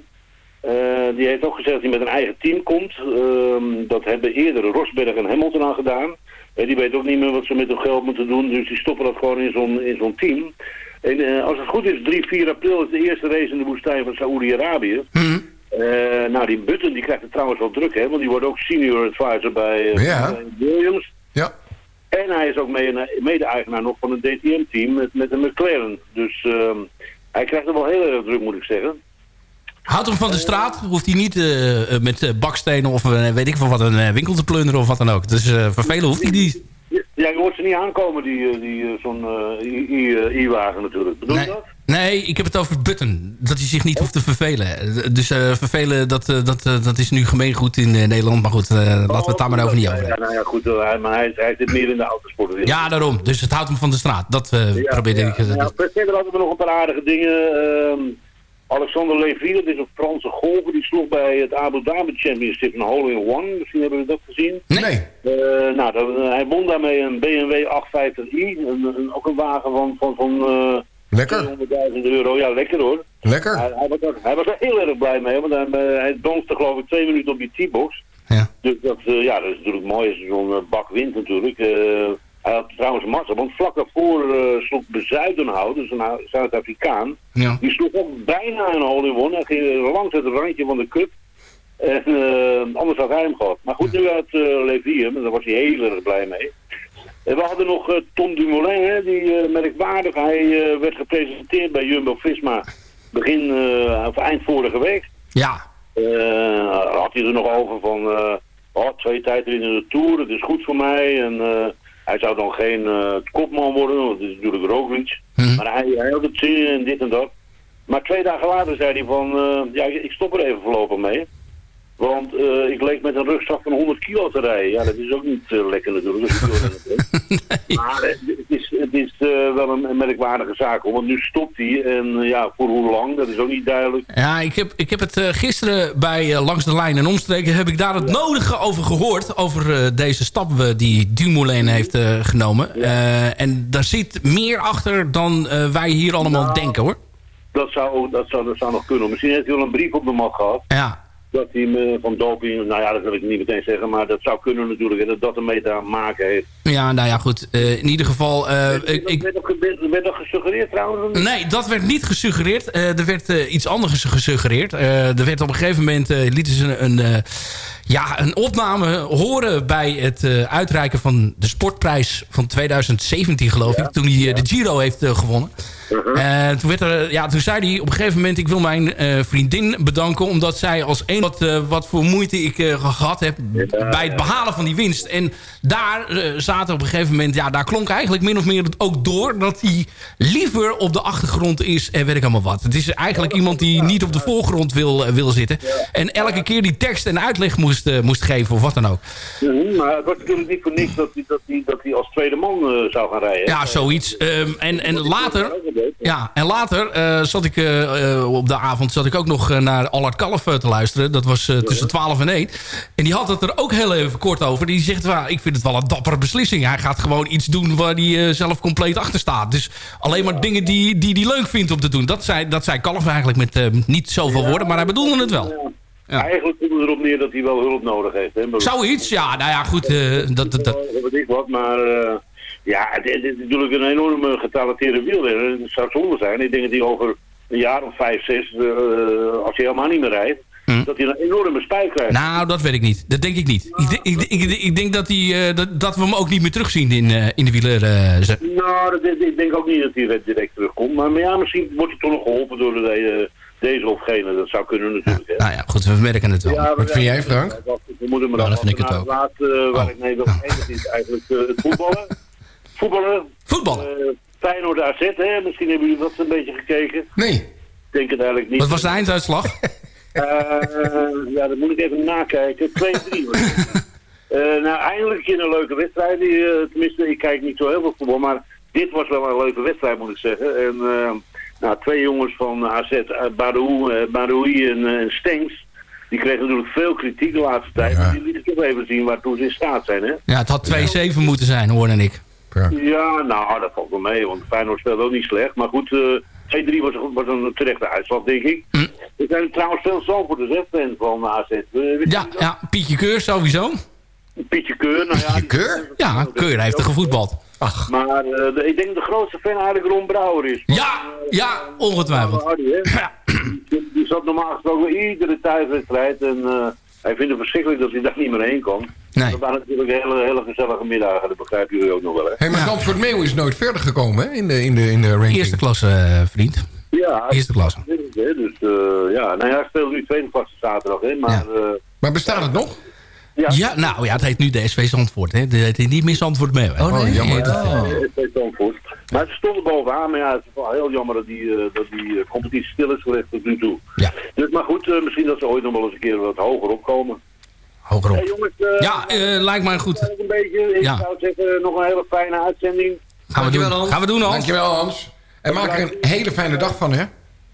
eh, die heeft ook gezegd dat hij met een eigen team komt. Ehm, dat hebben eerder Rosberg en Hamilton aan gedaan. Eh, die weet ook niet meer wat ze met hun geld moeten doen. Dus die stoppen dat gewoon in zo'n in zo'n team. En eh, als het goed is, 3, 4 april is de eerste race in de woestijn van Saoedi-Arabië. Eh, nou, die Button die krijgt het trouwens wel druk, hè, want die wordt ook senior advisor bij, Ja. Williams. Ja. En hij is ook mede- mede-eigenaar nog van een DTM-team met, met een McLaren. Dus ehm, hij krijgt het wel heel erg druk, moet ik zeggen. Houdt hem van de straat. Hoeft hij niet eh, eh, met eh, bakstenen of weet ik van wat een winkel te plunderen of wat dan ook. Dus eh, vervelen hoeft hij niet. Ja, je hoort ze niet aankomen, die, die, zo'n i-wagen natuurlijk. Bedoel je dat? nee, ik heb het over Button. Dat hij zich niet hoeft te vervelen. Dus vervelen, dat, dat, dat is nu gemeengoed in Nederland. Maar goed, laten we het daar maar over niet over Ja, hebben. nou ja, goed, hij, maar hij, hij zit meer in de autosport. Ja, daarom. Dus het houdt hem van de straat. Dat eh probeerde ik. eh, Ja, verder hadden we nog een paar aardige dingen. Alexander Levy, dat is een Franse golfer, die sloeg bij het Abu Dhabi Championship een hole-in-one. Misschien hebben we dat gezien. Nee. Eh, nou, dat- hij won daarmee een BMW 850i, een, een, ook een wagen van, van, van eh, Lekker. 200.000 euro. Ja, lekker hoor. Lekker. Hij, hij, was er, hij was er heel erg blij mee, want hij, eh, hij danste geloof ik twee minuten op die T-box. Ja. Dus dat, eh, ja, dat is natuurlijk mooi als je zo'n eh, bak wint natuurlijk. Eh, hij had trouwens massa, want vlak daarvoor eh sloeg Bezuidenhout, dus een Zuid-Afrikaan, Ja. die sloeg ook bijna een hole in one. Hij ging langs het randje van de cup. En eh, anders had hij hem gehad. Maar goed, nu had uh, Levi hem, en daar was hij heel erg blij mee. En we hadden nog eh, Tom Dumoulin, hè, die merkwaardig, hij werd gepresenteerd bij Jumbo-Visma begin, of eind vorige week. Ja. Had hij er nog over van, oh, twee tijden in de Tour, dat is goed voor mij. En hij zou dan geen eh, kopman worden, want het is natuurlijk Roglic. Maar hij, hij had het zin in en dit en dat. Maar twee dagen later zei hij van, eh, ja, ik stop er even voorlopig mee. Want eh, ik leek met een rugzak van 100 kilo te rijden. Ja, dat is ook niet lekker natuurlijk. bent. Maar wel een, merkwaardige zaak. Want nu stopt hij. En eh, ja, voor hoe lang, dat is ook niet duidelijk. Ja, ik heb, ik heb het eh, gisteren bij eh, Langs de Lijn en Omstreken... heb ik daar het nodige over gehoord. Over eh, deze stap eh, die Dumoulin heeft eh, genomen. Eh, en daar zit meer achter dan eh, wij hier allemaal denken, hoor. Dat zou, dat, zou, dat zou nog kunnen. Misschien heeft hij wel een brief op de mat gehad. Ja. Dat hij hem eh, van doping, nou ja, dat wil ik niet meteen zeggen. Maar dat zou kunnen natuurlijk. En dat dat ermee te maken heeft. Ja, nou ja, goed. Eh, in ieder geval... eh, ik, ik, Werd, dat, werd, werd gesuggereerd trouwens? Nee, dat werd niet gesuggereerd. Er werd iets anders gesuggereerd. Er werd op een gegeven moment lieten ze een, ja, een opname horen bij het uitreiken van de sportprijs van 2017, geloof ik. Toen hij de Giro heeft gewonnen. Eh, toen, werd er, ja, toen zei hij op een gegeven moment... ik wil mijn eh, vriendin bedanken... omdat zij als een wat, eh, wat voor moeite ik eh, gehad heb... bij het behalen van die winst. En daar eh, zaten op een gegeven moment... ja, daar klonk eigenlijk min of meer ook door... dat hij liever op de achtergrond is en weet ik allemaal wat. Het is eigenlijk iemand die niet op de voorgrond wil, eh, wil zitten. En elke keer die tekst en uitleg moest, eh, moest geven of wat dan ook. Mhm, maar het was natuurlijk niet voor niks dat hij, dat hij, dat hij als tweede man eh, zou gaan rijden. Ja, zoiets. Ehm, en, en later, Ja, en later eh, zat ik eh, eh, op de avond zat ik ook nog naar Allard Kalf te luisteren. Dat was tussen 12 en 1. En die had het er ook heel even kort over. Die zegt, "Wa, ik vind het wel een dappere beslissing. Hij gaat gewoon iets doen waar hij zelf compleet achter staat. Dus alleen maar dingen die die die leuk vindt om te doen. Dat zei, dat zei Kalf eigenlijk met niet zoveel woorden, maar hij bedoelde het wel. Eigenlijk komt het erop neer dat hij wel hulp nodig heeft. Hè? Zoiets, ja, nou ja, goed. dat, dat, dat. Ja, weet ik wat, maar ja, het het is natuurlijk een enorme getalenteerde wielrenner. Het zou zonde zijn. Ik denk dat hij over een jaar of vijf, zes, eh, als hij helemaal niet meer rijdt, dat hij een enorme spijt krijgt. Nou, dat weet ik niet. Dat denk ik niet. Ik, denk- ik, ik, ik denk dat, hij, eh, dat, dat we hem ook niet meer terugzien in, eh, in de wieler. eh, Nou, dat, ik denk ook niet dat hij direct- direct terugkomt. Maar, maar ja, misschien wordt hij toch nog geholpen door de, deze of gene. Dat zou kunnen natuurlijk. hè. nou ja, goed, we merken het wel. Ja, Wat vind jij, Frank? We moeten maar Nou, dan vind ik het ook. Laat, eh, waar ik mee wil eindigen is eigenlijk eh, het voetballen. Voetballen. Voetballen. Eh, Feyenoord AZ, hè? Misschien hebben jullie dat een beetje gekeken. Nee. Ik denk het eigenlijk niet. Wat was de einduitslag? Eh, ja, dat moet ik even nakijken. 2-3. hoor. Eh, nou, eindelijk in een leuke wedstrijd. Die, tenminste, ik kijk niet zo heel veel voetbal, maar dit was wel een leuke wedstrijd, moet ik zeggen. En nou, twee jongens van AZ, uh, Badoui en, en Stengs, die kregen natuurlijk veel kritiek de laatste tijd. Maar die lieten toch even zien waartoe ze in staat zijn, hè? Ja, het had 2-7 moeten zijn, hoorde ik. Ja, nou, dat valt wel mee, want Feyenoord speelt ook niet slecht. Maar goed, eh 2-3 was, was een terechte uitslag, denk ik. Er zijn trouwens veel Zandvoorters, hè, fan van AZ. Eh, Ja, ja, Pietje Keur sowieso. Pietje Keur, nou ja. Keur? Ja, Keur heeft er gevoetbald. Maar eh, de- ik denk de grootste fan eigenlijk Ron Brouwer is. Ja, ja, ongetwijfeld. Hardy, hè? Die, die zat normaal gesproken iedere thuiswedstrijd en eh, hij vindt het verschrikkelijk dat hij daar niet meer heen kan. Nee. Dat waren natuurlijk hele, hele gezellige middagen, dat begrijpen jullie ook nog wel, hè? Hé, maar Zandvoort Meeuw is nooit verder gekomen hè, in, de, in, de, in de ranking. Eerste klasse, eh, vriend. Ja, Eerste klasse. het, Dus eh, ja, nou ja, hij speelt nu tweede klasse zaterdag, hè? Maar, eh, Maar bestaat het nog? Ja. nou ja, het heet nu de SV Zandvoort. Hè. Het heet niet meer Zandvoort mee. Oh, nee. jammer. dat- Ja, SV Zandvoort. Maar ze stonden bovenaan, maar ja, het is wel heel jammer dat die, eh, dat die competitie stil is gelegd tot nu toe. Ja. Dus, maar goed, eh, misschien dat ze ooit nog wel eens een keer wat hoger opkomen. Hoger op. Hey, jongens, eh, Ja, eh, lijkt mij goed. een beetje, ik Ja. zou zeggen, nog een hele fijne uitzending. Gaan we doen. Gaan we doen, Hans. Dankjewel, Hans. En maak er een hele fijne dag van, hè?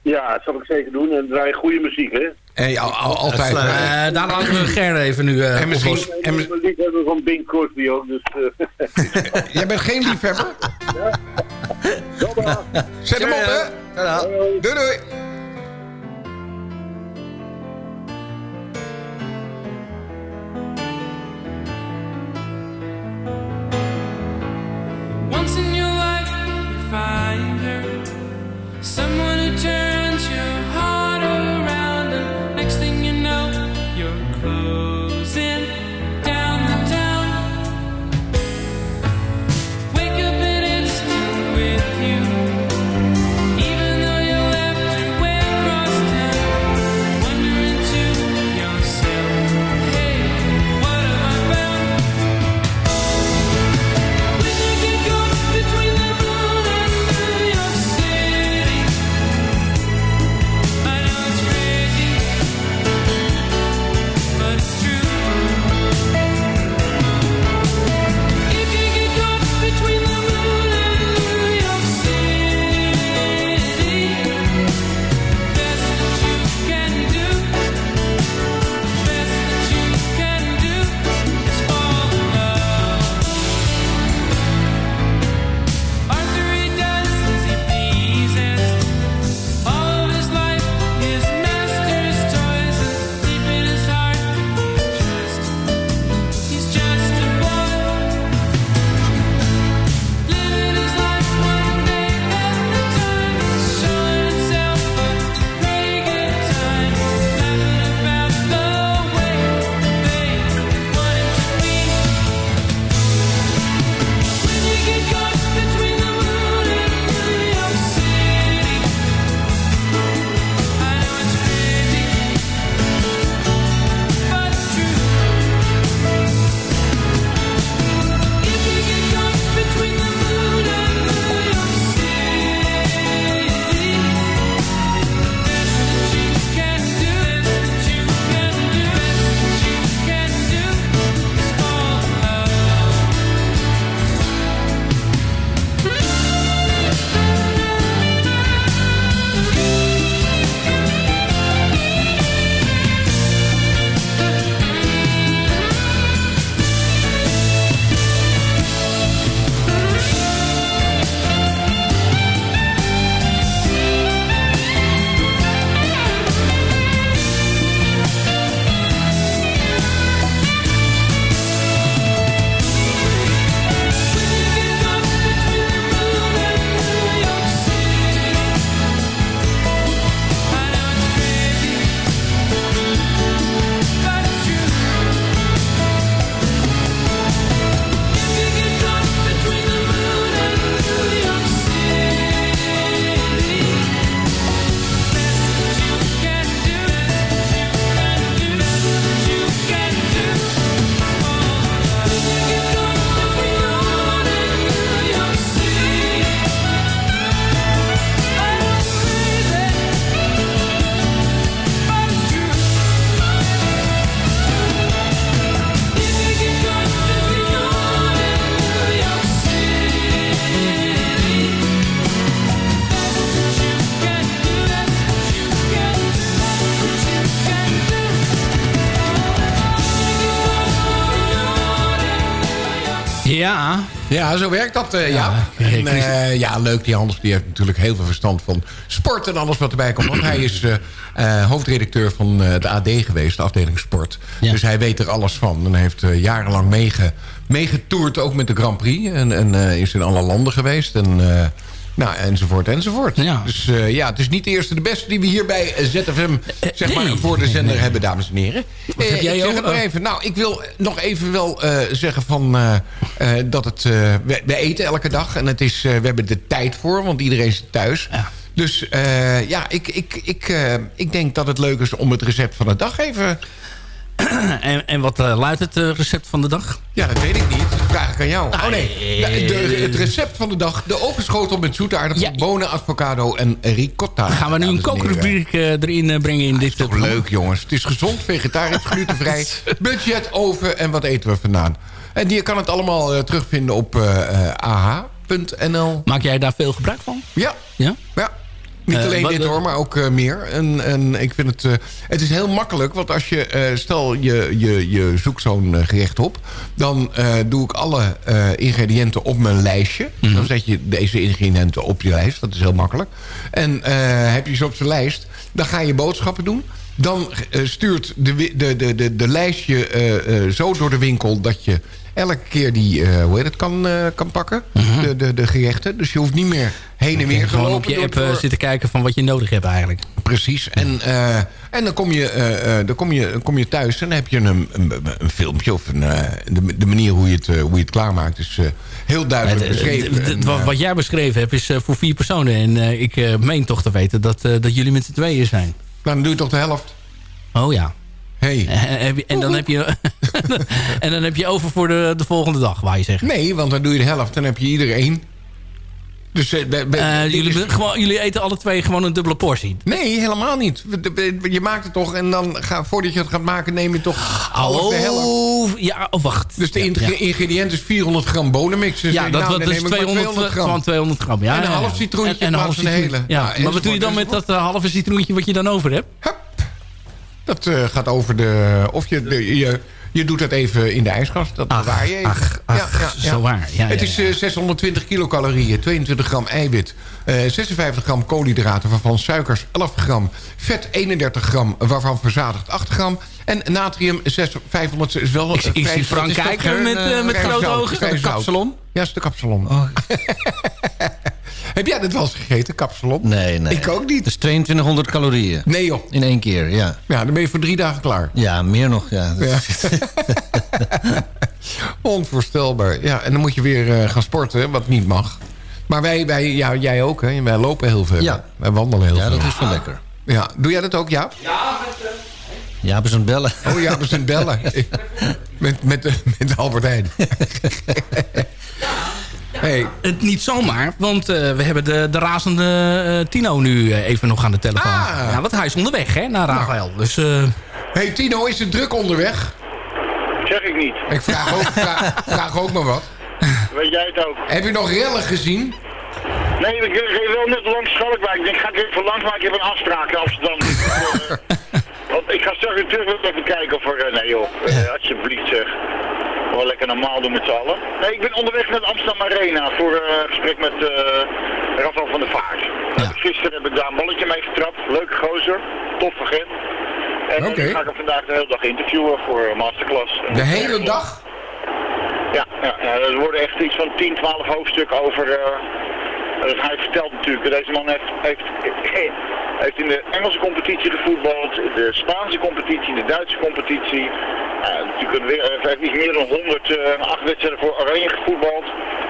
Ja, dat zal ik zeker doen. En draai goede muziek, hè? Hey, al, al- altijd. Eh, daar laten we Ger even nu eh En misschien- oplossen. En ik ben liefhebber van Bing Crosby ook, dus... eh, Jij bent geen liefhebber? Zet hem op, hè? Doei, doei. Ja. Zo werkt dat, eh, ja. Ja, En, eh, ja, leuk. Die Anders die heeft natuurlijk heel veel verstand van sport en alles wat erbij komt. Want hij is eh, hoofdredacteur van de AD geweest, de afdeling sport. Dus hij weet er alles van. En heeft jarenlang meege, meegetoerd, ook met de Grand Prix. En, en is in alle landen geweest. En, nou, enzovoort, enzovoort. Dus eh, ja, het is niet de eerste de beste die we hier bij eh, ZFM zeg maar, voor de zender hebben, dames en heren. Wat heb Eh, jij ik zeg ook? het nog Oh. even. Nou, ik wil nog even wel zeggen van, dat het... we, we eten elke dag en het is, we hebben er tijd voor, want iedereen zit thuis. Dus ja, ik, ik, ik, ik denk dat het leuk is om het recept van de dag even... en, en wat eh, luidt het eh, recept van de dag? Ja, dat weet ik niet. Dat vraag ik aan jou. Oh nee, de, de- het recept van de dag. De ovenschotel met zoete aardappel, bonen, avocado en ricotta. Gaan we nu een kookrubriek eh, erin eh, brengen in dit Toch leuk jongens. Het is gezond, vegetarisch, glutenvrij. budget, oven en wat eten we vandaan. En je kan het allemaal eh, terugvinden op eh, eh, ah.nl. Maak jij daar veel gebruik van? Ja. Ja? Ja. Niet Eh, alleen dit hoor, maar ook eh, meer. En, en ik vind het... eh, het is heel makkelijk, want als je... stel, je, je, je zoekt zo'n gerecht op... dan doe ik alle ingrediënten op mijn lijstje. Mhm. Dan zet je deze ingrediënten op je lijst. Dat is heel makkelijk. En heb je ze op zijn lijst... dan ga je boodschappen doen... Dan eh, stuurt de, de, de, de, de lijstje eh, eh, zo door de winkel... dat je elke keer die, hoe heet het, kan, kan pakken. de, de, de gerechten. Dus je hoeft niet meer heen en weer te Mhm. Gewoon op je app door- zitten kijken van wat je nodig hebt eigenlijk. Precies. En, en dan, kom je, dan kom je, kom je thuis en dan heb je een, een, een filmpje... of een, de, de manier hoe je het, hoe je het klaarmaakt is heel duidelijk Het- beschreven. het- En, wat, jij beschreven hebt is voor vier personen. En ik meen toch te weten dat, dat jullie met z'n tweeën zijn. Nou, dan doe je toch de helft? Oh ja. Hey. En, en, dan heb je, en dan heb je over voor de, de volgende dag, waar je zegt. Nee, want dan doe je de helft. Dan heb je ieder één. Dus, eh, Eh, jullie, is- gewoon, jullie eten alle twee gewoon een dubbele portie. Nee, helemaal niet. Je maakt het toch en dan ga, voordat je het gaat maken neem je toch alles de helft. Oh, ja, oh, wacht. Dus de Ja, ing- ja. ingrediënt is 400 gram bonenmix. Dus Ja, dat, nou, dat dan is neem ik maar 200, gram. gewoon 200 gram. Ja, En een half citroentje En- een half citroen. hele. Ja, Nou, maar wat doe je dan met dat eh, halve citroentje wat je dan over hebt? Dat eh, gaat over de... Of je, de- je, je doet het even in de ijskast. Dat bewaar je even. ach, ach, zo waar. Ja, het ja, is eh, 620 kilocalorieën, 22 gram eiwit, eh, 56 gram koolhydraten, waarvan suikers 11 gram, vet 31 gram, waarvan verzadigd 8 gram, en natrium 6, 500 is wel... Ik- ik zie Frank kijken met, eh, met grote ogen. Een kapsalon? Ja, is de kapsalon. Heb jij dat wel eens gegeten, kapsalon? Nee, nee. Ik ook niet. Dus 2200 calorieën. Nee joh. In één keer, ja. Ja, dan ben je voor drie dagen klaar. Ja, meer nog, ja. Ja. Onvoorstelbaar. Ja, en dan moet je weer eh, gaan sporten, wat niet mag. Maar wij, wij ja, jij ook, hè? Wij lopen heel veel. Ja. Wij wandelen heel Ja, veel. dat is wel lekker. Ja, doe jij dat ook, Jaap? Ja, we zijn bellen. Oh ja, we zijn bellen. met, met, met Albert Heijn. Hey. Het niet zomaar, want eh, we hebben de, de razende eh, Tino nu eh, even nog aan de telefoon. Ah. Ja, want hij is onderweg hè, naar Rafael. Dus, eh, hey Tino, is het druk onderweg? Zeg ik niet. Ik vraag ook, vraag, vraag ook maar wat. Weet jij het ook? Heb je nog rellen gezien? Nee, ik reed wel net langs Schalkwijk. Ik denk, ga ik even langs, maar ik heb een afspraak in Amsterdam. Want ik ga straks weer terug even kijken of er... eh, Nee joh, eh, alsjeblieft zeg. Wel lekker normaal doen met z'n allen. Nee, ik ben onderweg naar de Amsterdam Arena voor eh, een gesprek met eh Rafael van der Vaart. Gisteren heb ik daar een balletje mee getrapt. Leuke gozer, tof agent. En dan ga ik hem vandaag de hele dag interviewen voor een masterclass. De hele dag? Ja, ja, er worden echt iets van 10, 12 hoofdstukken over. eh, dat hij vertelt natuurlijk. Deze man heeft, heeft, heeft in de Engelse competitie gevoetbald, de Spaanse competitie, de Duitse competitie. Ja, natuurlijk een, weer- heeft niet meer dan 100, eh, acht wedstrijden voor Oranje gevoetbald.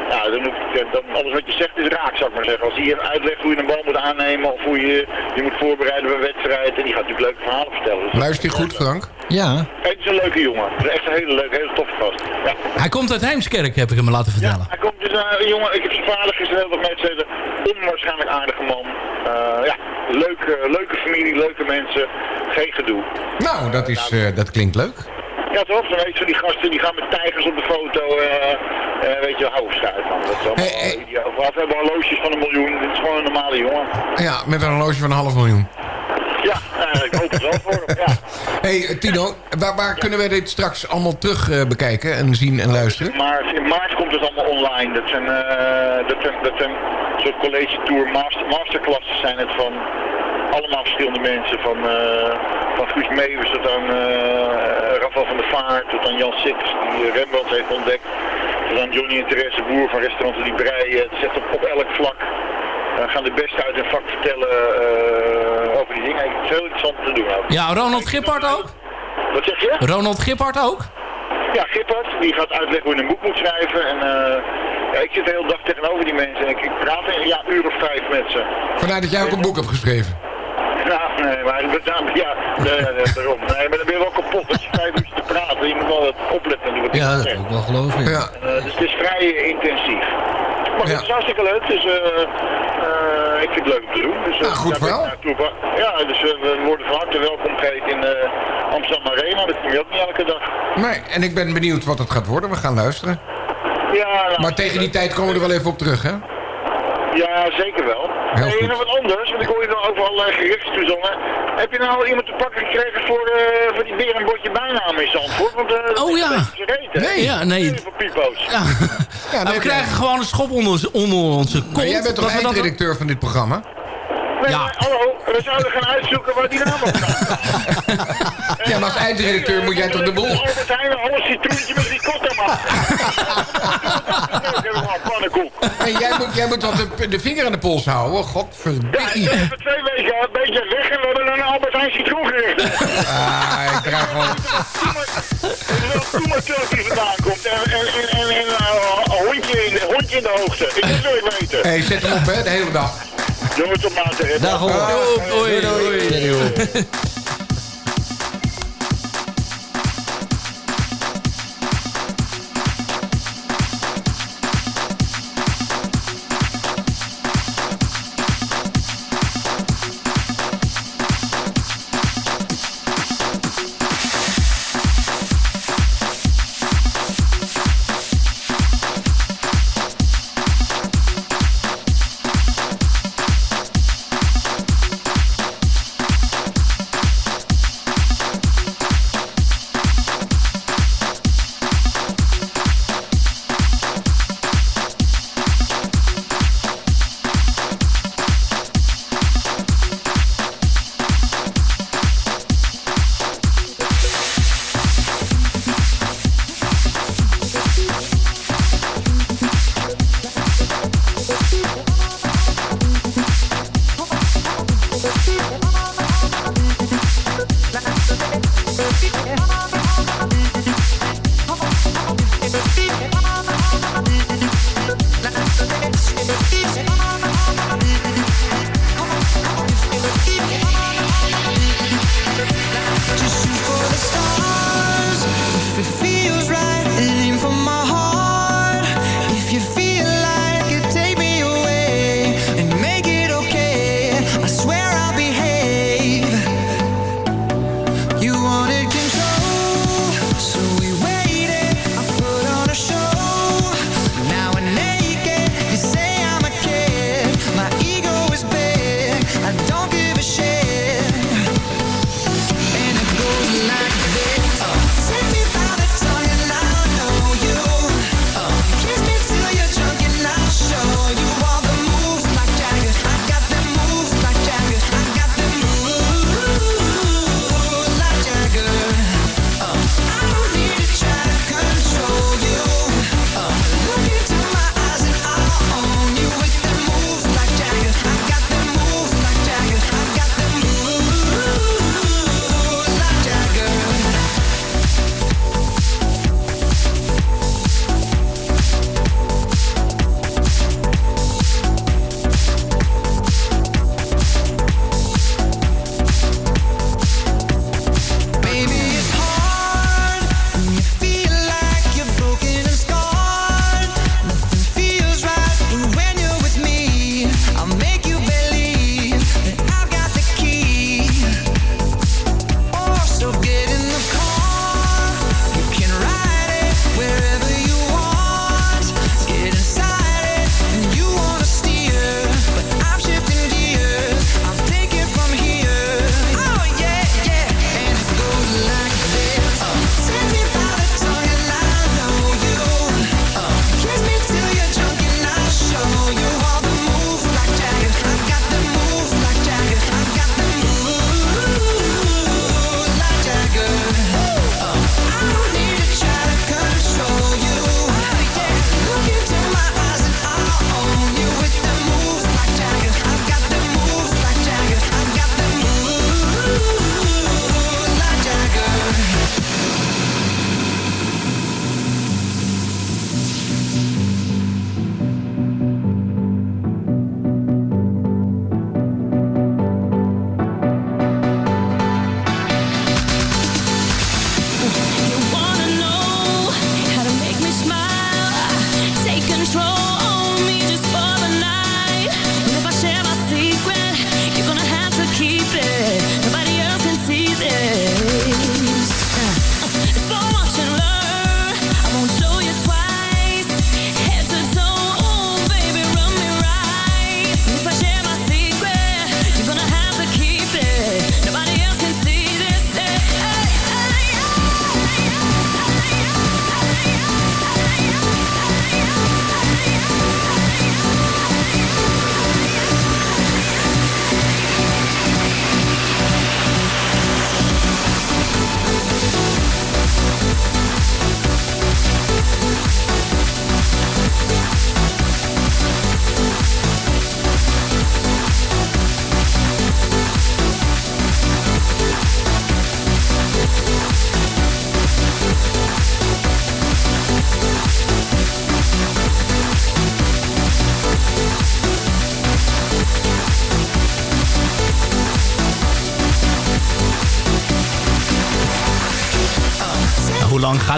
Ja, dan, moet- dan, alles wat je zegt is raak, zou ik maar zeggen. Als hij je uitlegt hoe je een bal moet aannemen of hoe je je moet voorbereiden bij een wedstrijd. En die gaat natuurlijk leuke verhalen vertellen. Dus Luister je goed, Frank? Ja. het is een leuke jongen. Het is echt een hele leuke, hele toffe gast. Ja. hij komt uit Heemskerk, heb ik hem laten vertellen. Hij komt dus eh, een jongen, ik heb zijn vader gisteren heel wat mee gezeten. Onwaarschijnlijk aardige man. Eh, ja, leuke, leuke familie, leuke mensen. Geen gedoe. Nou, dat, is, eh, dat klinkt leuk. Ja toch, dan weet je, die gasten die gaan met tijgers op de foto. eh eh, weet je, hou schuit man. Dat is allemaal idioot. We hebben horloges van een miljoen. Dit is gewoon een normale jongen. Ja, met een horloge van een half miljoen. Ja, ja eigenlijk. Open Zandvoort, ja. hey, Tino, waar, waar kunnen wij dit straks allemaal terug eh, bekijken en zien en luisteren? Maar in maart komt het allemaal online. Dat zijn, eh, dat zijn, dat zijn een soort college tour master, masterclasses zijn het van allemaal verschillende mensen. Van, eh van Guus Meeuwis tot aan eh Rafael van der Vaart, tot aan Jan Sitters die eh, Rembrandt heeft ontdekt. Tot aan Johnny en Therese Boer van restaurant Die Breien. Het echt op, op elk vlak. We gaan de beste uit hun vak vertellen eh, over die dingen. Het is heel interessant om te doen ook. Ja, Ronald Gippard ook? Wat zeg je? Ronald Gippard ook? Ja, Gippert, die gaat uitleggen hoe je een boek moet schrijven. En eh, ja, ik zit de hele dag tegenover die mensen en ik, ik praat een ja, uur of vijf met ze. Vandaar dat jij ook een boek hebt geschreven. Ja, nee, maar ik ja, nee, nee, daarom. Nee, maar dan ben je wel kapot als je vijf uur te praten. Je moet wel opletten Ja, dat heb ik wel geloven. Ja. Eh, dus het is vrij intensief. Maar het is hartstikke leuk, dus eh, eh, ik vind het leuk om te doen. Dus, eh, goed daar ben ik verhaal. naartoe op- Ja, dus we worden van harte welkom geheten in eh, Amsterdam Arena. Dat kom je ook niet elke dag. Nee, en ik ben benieuwd wat het gaat worden. We gaan luisteren. Ja, nou, Maar tegen die tijd komen we er wel even op terug, hè? Ja, zeker wel. Heel Hey, goed. en nog wat anders, want ik hoor je dan overal uh, geruchten toezongen. Heb je nou al iemand te pakken gekregen voor, eh voor die beer en botje bijnaam in Zandvoort? Want, eh, dat Oh, is ja. hè? Nee, ja, nee. Voor pipo's. Ja. Nou, we krijgen gewoon een schop onder, onder onze kont. Maar jij bent toch eindredacteur van dit programma? Ja. hallo, we zouden gaan uitzoeken waar die naam op staat. Ja, maar als eindredacteur moet jij toch de boel... Albert Heijn, alles citroentje met ricotta maken. Helemaal pannenkoek. Hey, jij, moet, jij moet wat de, de vinger aan de pols houden. Ja, Godverdikkie. ik ben voor twee weken een beetje weg en we hebben een Albert Heijn citroen gericht. Ah, ik draag gewoon... Toen maar Turkije vandaan komt en, en, en, en, en uh, een hondje in, de- hondje in de hoogte. Ik wil het weten. hey, zet hem op, hè, de hele dag. Jongens, tot later. Dag hoor. Oei, oei, oei. Just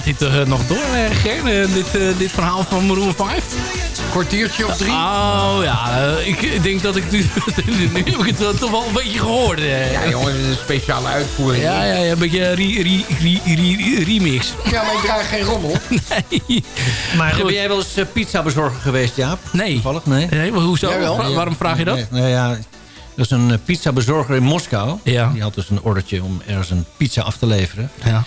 gaat dit eh, nog door, eh, Ger? Eh, dit, dit verhaal van Maroon 5? Kwartiertje of drie? Oh ja, ik, ik denk dat ik nu... nu heb ik het wel- toch wel een beetje gehoord. eh. Ja, jongen, een speciale uitvoering. Ja, ja, ja, een beetje re, re, re, re- remix. Ja, maar ik draag geen rommel. Nee. Maar ben jij wel eens pizza bezorger geweest, Jaap? Nee. Toevallig, nee? Nee, maar hoezo? Waarom vraag je dat? Nee, ja, er is een eh, pizzabezorger in Moskou. Ja. Die had dus een ordertje om ergens een pizza af te leveren. Ja.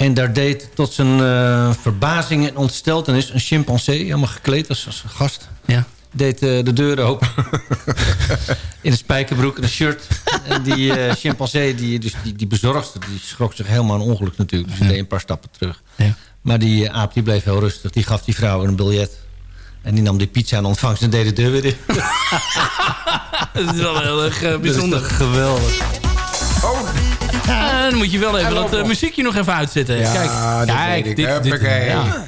En daar deed tot zijn eh, verbazing en ontsteltenis een chimpansee, helemaal gekleed als, als gast. Ja. Deed eh, de deuren open. in een spijkerbroek en een shirt. En die eh, chimpansee, die, dus die, die bezorgster, die schrok zich helemaal een ongeluk natuurlijk. Dus die deed een paar stappen terug. Ja. Maar die aap die bleef heel rustig. Die gaf die vrouw een biljet. En die nam die pizza in ontvangst en deed de deur weer in. Dat is wel heel erg eh, Dat is bijzonder. toch geweldig. Ah, dan moet je wel even dat eh, muziekje nog even uitzetten. Kijk, kijk, dit, dit, Huppakee. ja.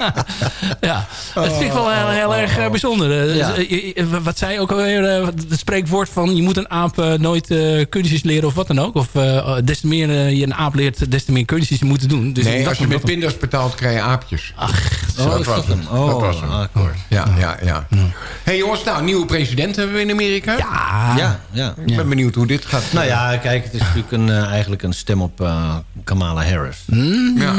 ja, het vind ik wel heel, heel erg eh, bijzonder. Eh, Ja. dus, eh, wat zei ook alweer, het spreekwoord van... je moet een aap nooit eh, kunstjes leren of wat dan ook. Of eh, des te meer je een aap leert, des te meer kunstjes je moet doen. Dus nee, als je met pindas betaalt, krijg je aapjes. Ach, Oh, dat is was hem. Oh, dat was hem. akkoord. Ja, ja, ja. hey, jongens, nou, nieuwe president hebben we in Amerika. Ja, Ja, ja. Ik ben benieuwd hoe dit gaat. Nou ja, kijk, het is natuurlijk een, eigenlijk een stem op eh, Kamala Harris. Ja.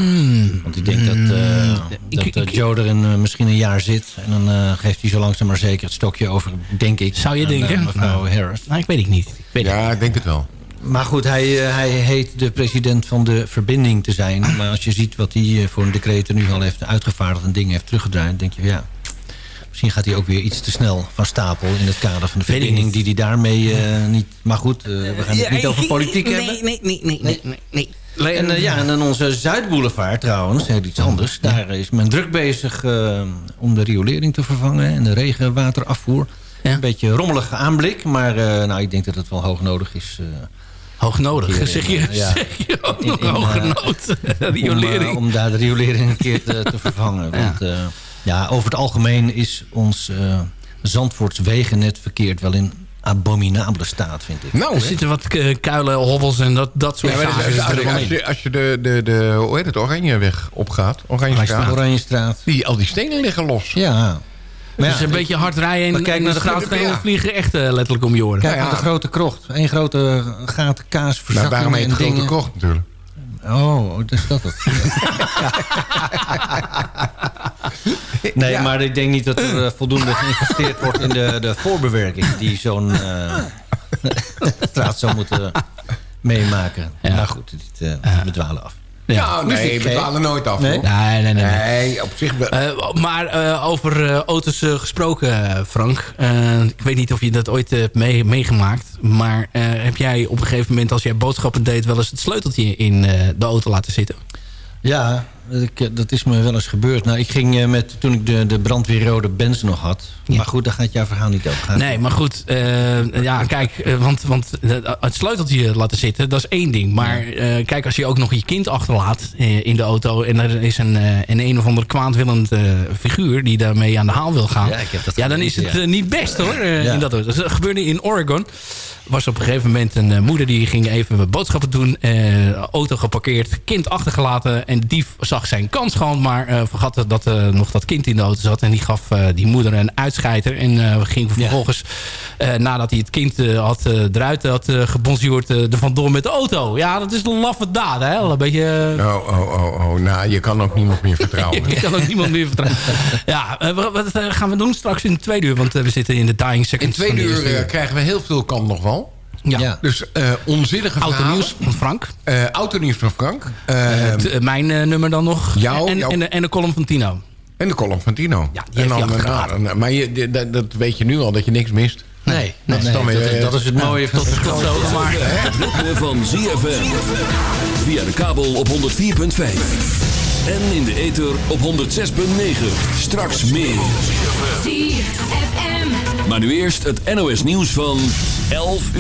Want ik denk dat, eh, dat ik- eh, Joe er in, eh, misschien een jaar zit. En dan eh, geeft hij zo langzaam maar zeker het stokje over, denk ik. Zou je aan, denken? mevrouw Nou. Harris. Nou, ik weet het niet. Ik weet Ja, ik denk het wel. Maar goed, hij, hij heet de president van de verbinding te zijn. Maar als je ziet wat hij voor een decreet er nu al heeft uitgevaardigd... en dingen heeft teruggedraaid, denk je, ja... Misschien gaat hij ook weer iets te snel van stapel... in het kader van de verbinding die hij daarmee eh, niet... Maar goed, eh, we gaan het niet over politiek hebben. Nee, nee, nee, nee, nee, nee. En eh, ja, en dan onze Zuidboulevard trouwens, heel iets anders. Daar is men druk bezig om de riolering te vervangen en de regenwaterafvoer. Ja. Een beetje rommelige aanblik, maar nou, ik denk dat het wel hoog nodig is. Hoog nodig. Zeg, je, ja. zeg je ook In- nog nood? om, Riolering. eh, om daar de riolering een keer te, te vervangen. Ja. Want ja, over het algemeen is ons eh Zandvoorts wegennet verkeerd wel in abominabele staat, vind ik. Nou, Er zitten wat eh, kuilen, hobbels en dat, dat soort Ja, zaken. als, je, als je de, de, de, hoe heet het, Oranjeweg opgaat, Oranjestraat, Oranjestraat. die, al die stenen liggen los. Ja. Maar Dus ja, een beetje hard rijden en, maar kijk naar de de grote- ja. vliegen echt eh, letterlijk om je oren. Kijk Ja, ja. naar de grote krocht. Eén grote gaten kaas, Nou, daarom heet het grote dingen. krocht natuurlijk. Oh, is dat het? nee, maar ik denk niet dat er eh, voldoende geïnvesteerd wordt in de, de voorbewerking die zo'n eh, straat zou moeten meemaken. Ja. Maar goed, dit, eh, we dwalen af. Ja, nee, we dwalen nooit af. Nee? hoor. Nee, nee, nee. nee. Nee, op zich wel. Eh, maar eh, over auto's gesproken, Frank. Eh, ik weet niet of je dat ooit hebt mee, meegemaakt. Maar eh, heb jij op een gegeven moment, als jij boodschappen deed... wel eens het sleuteltje in eh, de auto laten zitten? Ja, ik, eh, dat is me wel eens gebeurd. Nou, ik ging eh, met, toen ik de, de brandweerrode Benz nog had. Maar goed, daar gaat jouw verhaal niet over. Gaat Nee, maar goed. eh, ja, kijk, want, want het sleuteltje laten zitten, dat is één ding. Maar kijk, als je ook nog je kind achterlaat in de auto... en er is een, een een of ander kwaadwillend figuur die daarmee aan de haal wil gaan... Ja, ik heb dat ja dan is het niet best hoor. Ja. in dat, dat gebeurde in Oregon. Was op een gegeven moment een eh, moeder die ging even boodschappen doen. eh, auto geparkeerd, kind achtergelaten. En die zag zijn kans gewoon, maar eh, vergat dat nog dat kind in de auto zat. En die gaf die moeder een uitscheiter. En ging vervolgens, nadat hij het kind had, eruit had uh, gebonjourd, eh, er vandoor met de auto. Ja, dat is een laffe daad, hè? Een beetje... Oh, oh, oh, oh. Nou, je kan ook niemand meer vertrouwen. Je kan ook niemand meer vertrouwen. ja, wat, gaan we doen straks in het tweede uur? Want we zitten in de dying In seconds. tweede van de uur krijgen we heel veel kan nog wel. Ja. Ja. Dus eh onzinnige Auto verhalen. nieuws van Frank. Eh autonieuws van Frank. Eh, Het, eh, mijn eh, nummer dan nog. Jou, en, jouw- en, de- en de column van Tino. en de column van Tino. Ja, die en dan, nou, maar je, dat, dat weet je nu al, dat je niks mist. Nee, Nee, is dan dat, weer, is, eh, dat is het mooie van tot, tot zo. Maar, Het ritme van ZFM. Via de kabel op 104.5. En in de ether op 106.9. Straks meer. Maar nu eerst het NOS nieuws van 11 uur.